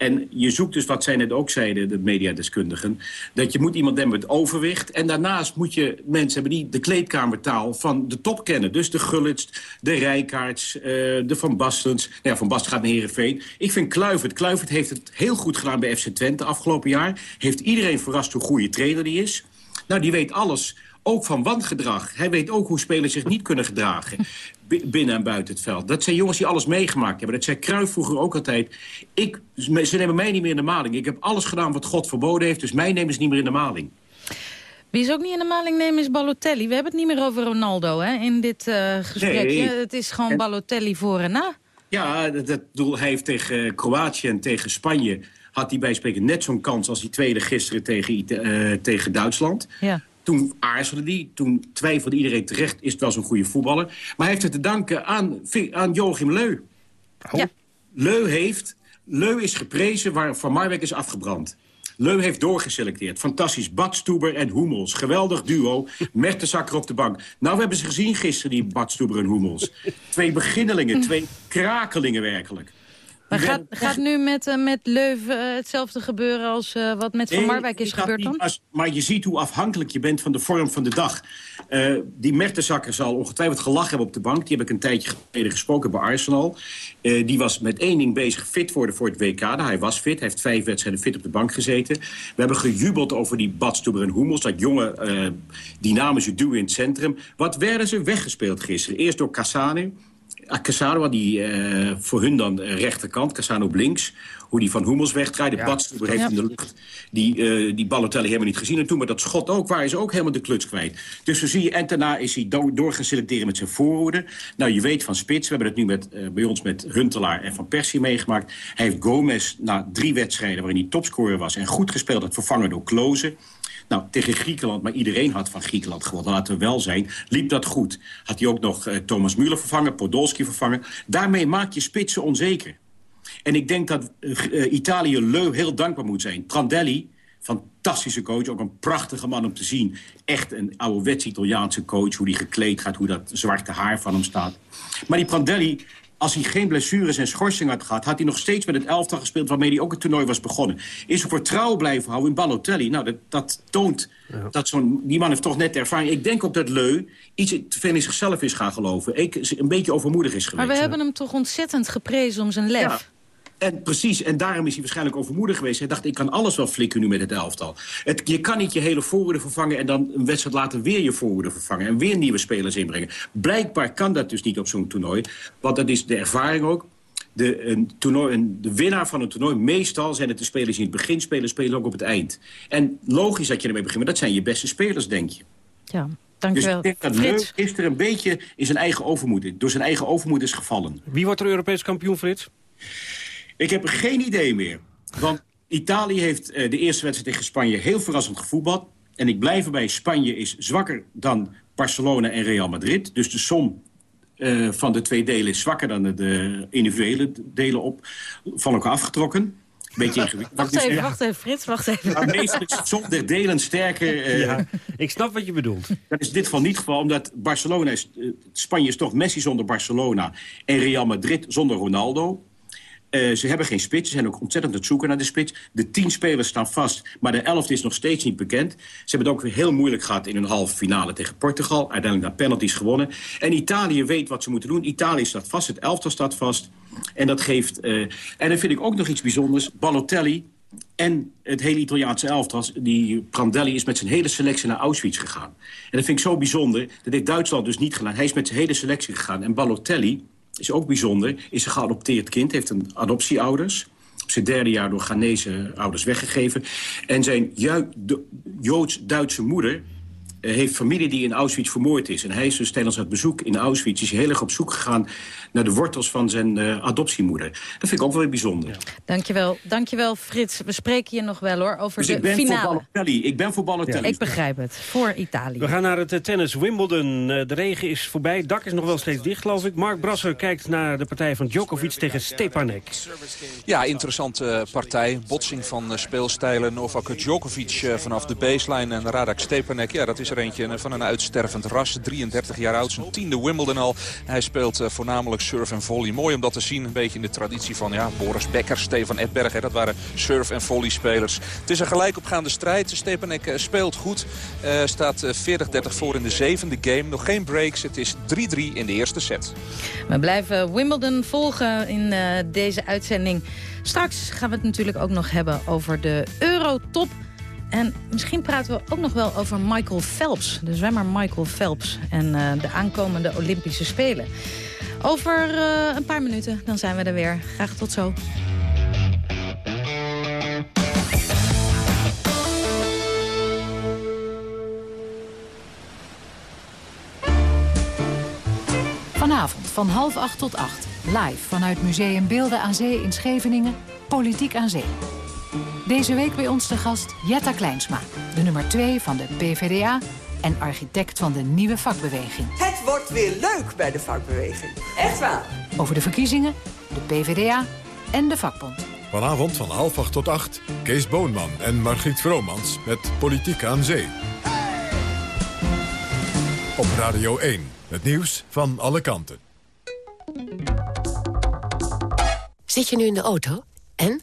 En je zoekt dus, wat zij net ook zeiden, de mediadeskundigen... dat je moet iemand hebben met overwicht. En daarnaast moet je mensen hebben die de kleedkamertaal van de top kennen. Dus de Gullits, de Rijkaards, eh, de Van Bastens. Nou ja, Van Basten gaat naar Heerenveen. Ik vind Kluivert. Kluivert heeft het heel goed gedaan bij FC Twente afgelopen jaar. Heeft iedereen verrast hoe goede trainer die is. Nou, die weet alles. Ook van wangedrag. Hij weet ook hoe spelers zich niet kunnen gedragen. bi- Binnen en buiten het veld. Dat zijn jongens die alles meegemaakt hebben. Dat zei Cruijff vroeger ook altijd. Ik, ze nemen mij niet meer in de maling. Ik heb alles gedaan wat God verboden heeft. Dus mij nemen ze niet meer in de maling. Wie is ook niet in de maling nemen is Balotelli. We hebben het niet meer over Ronaldo hè, in dit eh, gesprekje. Nee. Het is gewoon En- Balotelli voor en na. Ja, dat, dat doel, hij heeft tegen Kroatië en tegen Spanje... had hij bij spreken net zo'n kans als die tweede gisteren tegen, eh, tegen Duitsland. Ja. Toen aarzelde hij, toen twijfelde iedereen terecht... is het wel zo'n goede voetballer. Maar hij heeft het te danken aan, aan Joachim Leu. Ja. Leu heeft... Leu is geprezen waar Van Marwijk is afgebrand. Leu heeft doorgeselecteerd. Fantastisch. Badstuber en Hummels. Geweldig duo. Mertensakker op de bank. Nou, we hebben ze gezien gisteren, die Badstuber en Hummels. Twee beginnelingen, twee krakelingen werkelijk. Maar gaat, gaat nu met, eh, met Leuven eh, hetzelfde gebeuren als eh, wat met Van Nee, Marwijk is gebeurd dan? als- maar je ziet hoe afhankelijk je bent van de vorm van de dag. Die Mertensakker zal ongetwijfeld gelachen hebben op de bank. Die heb ik een tijdje geleden gesproken bij Arsenal. Die was met één ding bezig, fit worden voor het WK. Nou, hij was fit, hij heeft vijf wedstrijden fit op de bank gezeten. We hebben gejubeld over die Badstuber en Hummels. Dat jonge, dynamische duo in het centrum. Wat werden ze weggespeeld gisteren? Eerst door Cassane. Cassano die eh, voor hun dan rechterkant, Cassano op links. Hoe die van Hummels wegdraaide. Ja. Badstuber heeft Ja. in de lucht die, eh die helemaal niet gezien. En toen met dat schot ook, waar is ook helemaal de kluts kwijt. Dus zo zie je, en daarna is hij do doorgeselecteerd met zijn voorhoede. Nou, je weet van Spits, we hebben het nu met, eh, bij ons met Huntelaar en Van Persie meegemaakt. Hij heeft Gomez na drie wedstrijden waarin hij topscorer was... en goed gespeeld had vervangen door Klozen. Nou, tegen Griekenland, maar iedereen had van Griekenland gewonnen. Laten we wel zijn. Liep dat goed. Had hij ook nog eh, Thomas Müller vervangen, Podolski vervangen. Daarmee maak je spitsen onzeker. En ik denk dat eh, eh, Italië heel dankbaar moet zijn. Prandelli, fantastische coach, ook een prachtige man om te zien. Echt een ouderwets Italiaanse coach, hoe die gekleed gaat... hoe dat zwarte haar van hem staat. Maar die Prandelli, als hij geen blessures en schorsing had gehad... had hij nog steeds met het elftal gespeeld waarmee hij ook het toernooi was begonnen. Is er vertrouwen blijven houden in Balotelli. Nou, dat, dat toont dat zo'n... Die man heeft toch net ervaring. Ik denk ook dat Leu iets te veel in zichzelf is gaan geloven. Ik, een beetje overmoedig is geweest. Maar we hebben hem toch ontzettend geprezen om zijn lef. Ja. En precies, en daarom is hij waarschijnlijk overmoedig geweest. Hij dacht, ik kan alles wel flikken nu met het elftal. Het, je kan niet je hele voorwoede vervangen... en dan een wedstrijd later weer je voorwoede vervangen... en weer nieuwe spelers inbrengen. Blijkbaar kan dat dus niet op zo'n toernooi. Want dat is de ervaring ook. De, een toernooi, een, de winnaar van een toernooi, meestal zijn het de spelers die in het begin spelen... spelen ook op het eind. En logisch dat je ermee begint, maar dat zijn je beste spelers, denk je. Ja, Dus dankjewel. ik denk dat Frits. Leu gisteren een beetje in zijn eigen overmoed... door zijn eigen overmoed is gevallen. Wie wordt er Europees kampioen, Frits? Ik heb geen idee meer. Want Italië heeft eh, de eerste wedstrijd tegen Spanje heel verrassend gevoetbald. En ik blijf erbij, Spanje is zwakker dan Barcelona en Real Madrid. Dus de som eh, van de twee delen is zwakker dan de individuele delen op, van elkaar afgetrokken. Beetje ingewikkeld. Wacht even, wacht even, Frits, wacht even. Maar meestal zonder delen sterker. eh, Ja, ik snap wat je bedoelt. Dat is in dit geval niet het geval, omdat Barcelona is, Spanje is toch Messi zonder Barcelona en Real Madrid zonder Ronaldo. Eh, ze hebben geen spits, ze zijn ook ontzettend aan het zoeken naar de spits. De tien spelers staan vast, maar de elfde is nog steeds niet bekend. Ze hebben het ook weer heel moeilijk gehad in hun halve finale tegen Portugal. Uiteindelijk naar penalties gewonnen. En Italië weet wat ze moeten doen. Italië staat vast, het elftal staat vast. En dat geeft... eh, en dan vind ik ook nog iets bijzonders. Balotelli en het hele Italiaanse elftal, die Prandelli is met zijn hele selectie naar Auschwitz gegaan. En dat vind ik zo bijzonder. Dat heeft Duitsland dus niet gedaan. Hij is met zijn hele selectie gegaan. En Balotelli is ook bijzonder. Is een geadopteerd kind, heeft een adoptieouders. Op zijn derde jaar door Ghanese ouders weggegeven. En zijn Joods-Duitse moeder heeft familie die in Auschwitz vermoord is. En hij is dus tijdens het bezoek in Auschwitz... is heel erg op zoek gegaan naar de wortels van zijn eh, adoptiemoeder. Dat vind ik ook wel weer bijzonder. Dankjewel, dankjewel Frits. We spreken je nog wel hoor, over Dus de ik ben finale. voor Balotelli. Ik ben voor Balotelli. Ik begrijp het, voor Italië. We gaan naar het eh, tennis Wimbledon. Eh, De regen is voorbij, het dak is nog wel steeds dicht, geloof ik. Mark Brasser kijkt naar de partij van Djokovic tegen Stepanek. Ja, interessante partij. Botsing van eh, speelstijlen. Novak Djokovic eh, vanaf de baseline en Radak Stepanek. Ja, dat is van een uitstervend ras. 33 jaar oud, zijn tiende Wimbledon al. Hij speelt eh, voornamelijk surf en volley. Mooi om dat te zien. Een beetje in de traditie van ja, Boris Becker, Stefan Edberg. Dat waren surf- en volley spelers. Het is een gelijkopgaande strijd. Stepanek eh, speelt goed. Eh, staat eh, 40-30 voor in de zevende game. Nog geen breaks. Het is 3-3 in de eerste set. We blijven Wimbledon volgen in deze uitzending. Straks gaan we het natuurlijk ook nog hebben over de Eurotop. En misschien praten we ook nog wel over Michael Phelps. De zwemmer Michael Phelps en eh, de aankomende Olympische Spelen. Over eh, een paar minuten, dan zijn we er weer. Graag tot zo. Vanavond van half acht tot acht. Live vanuit Museum Beelden aan Zee in Scheveningen. Politiek aan Zee. Deze week bij ons de gast Jetta Kleinsma. De nummer 2 van de PvdA en architect van de nieuwe vakbeweging. Het wordt weer leuk bij de vakbeweging. Echt waar. Over de verkiezingen, de PvdA en de vakbond. Vanavond van half acht tot acht. Kees Boonman en Margriet Vromans met Politiek aan Zee. Op Radio 1. Het nieuws van alle kanten. Zit je nu in de auto? En?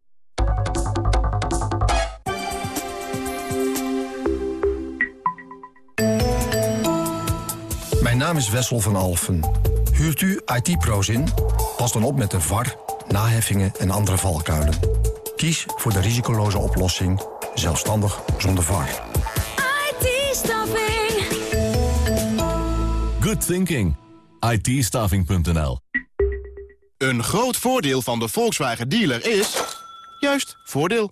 Naam is Wessel van Alfen. Huurt u IT-pro's in? Pas dan op met de VAR, naheffingen en andere valkuilen. Kies voor de risicoloze oplossing, zelfstandig zonder VAR. IT-staffing. Good thinking. itstaffing.nl Een groot voordeel van de Volkswagen dealer is... juist, voordeel.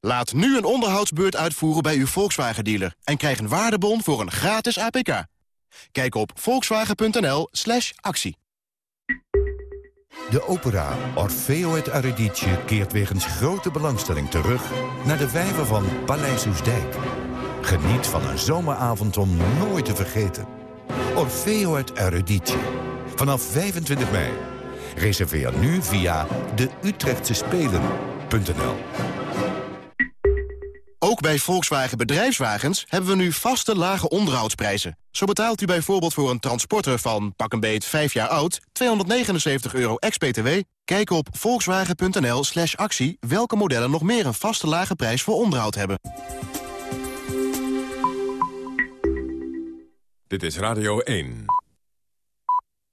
Laat nu een onderhoudsbeurt uitvoeren bij uw Volkswagen-dealer... en krijg een waardebon voor een gratis APK. Kijk op volkswagen.nl slash actie. De opera Orfeo et Eurydice keert wegens grote belangstelling terug... naar de vijver van Paleis Oesdijk. Geniet van een zomeravond om nooit te vergeten. Orfeo et Eurydice. Vanaf 25 mei. Reserveer nu via de Utrechtse Spelen.nl. Ook bij Volkswagen Bedrijfswagens hebben we nu vaste lage onderhoudsprijzen. Zo betaalt u bijvoorbeeld voor een transporter van pak een beet 5 jaar oud 279 euro ex-BTW. Kijk op volkswagen.nl slash actie welke modellen nog meer een vaste lage prijs voor onderhoud hebben. Dit is Radio 1.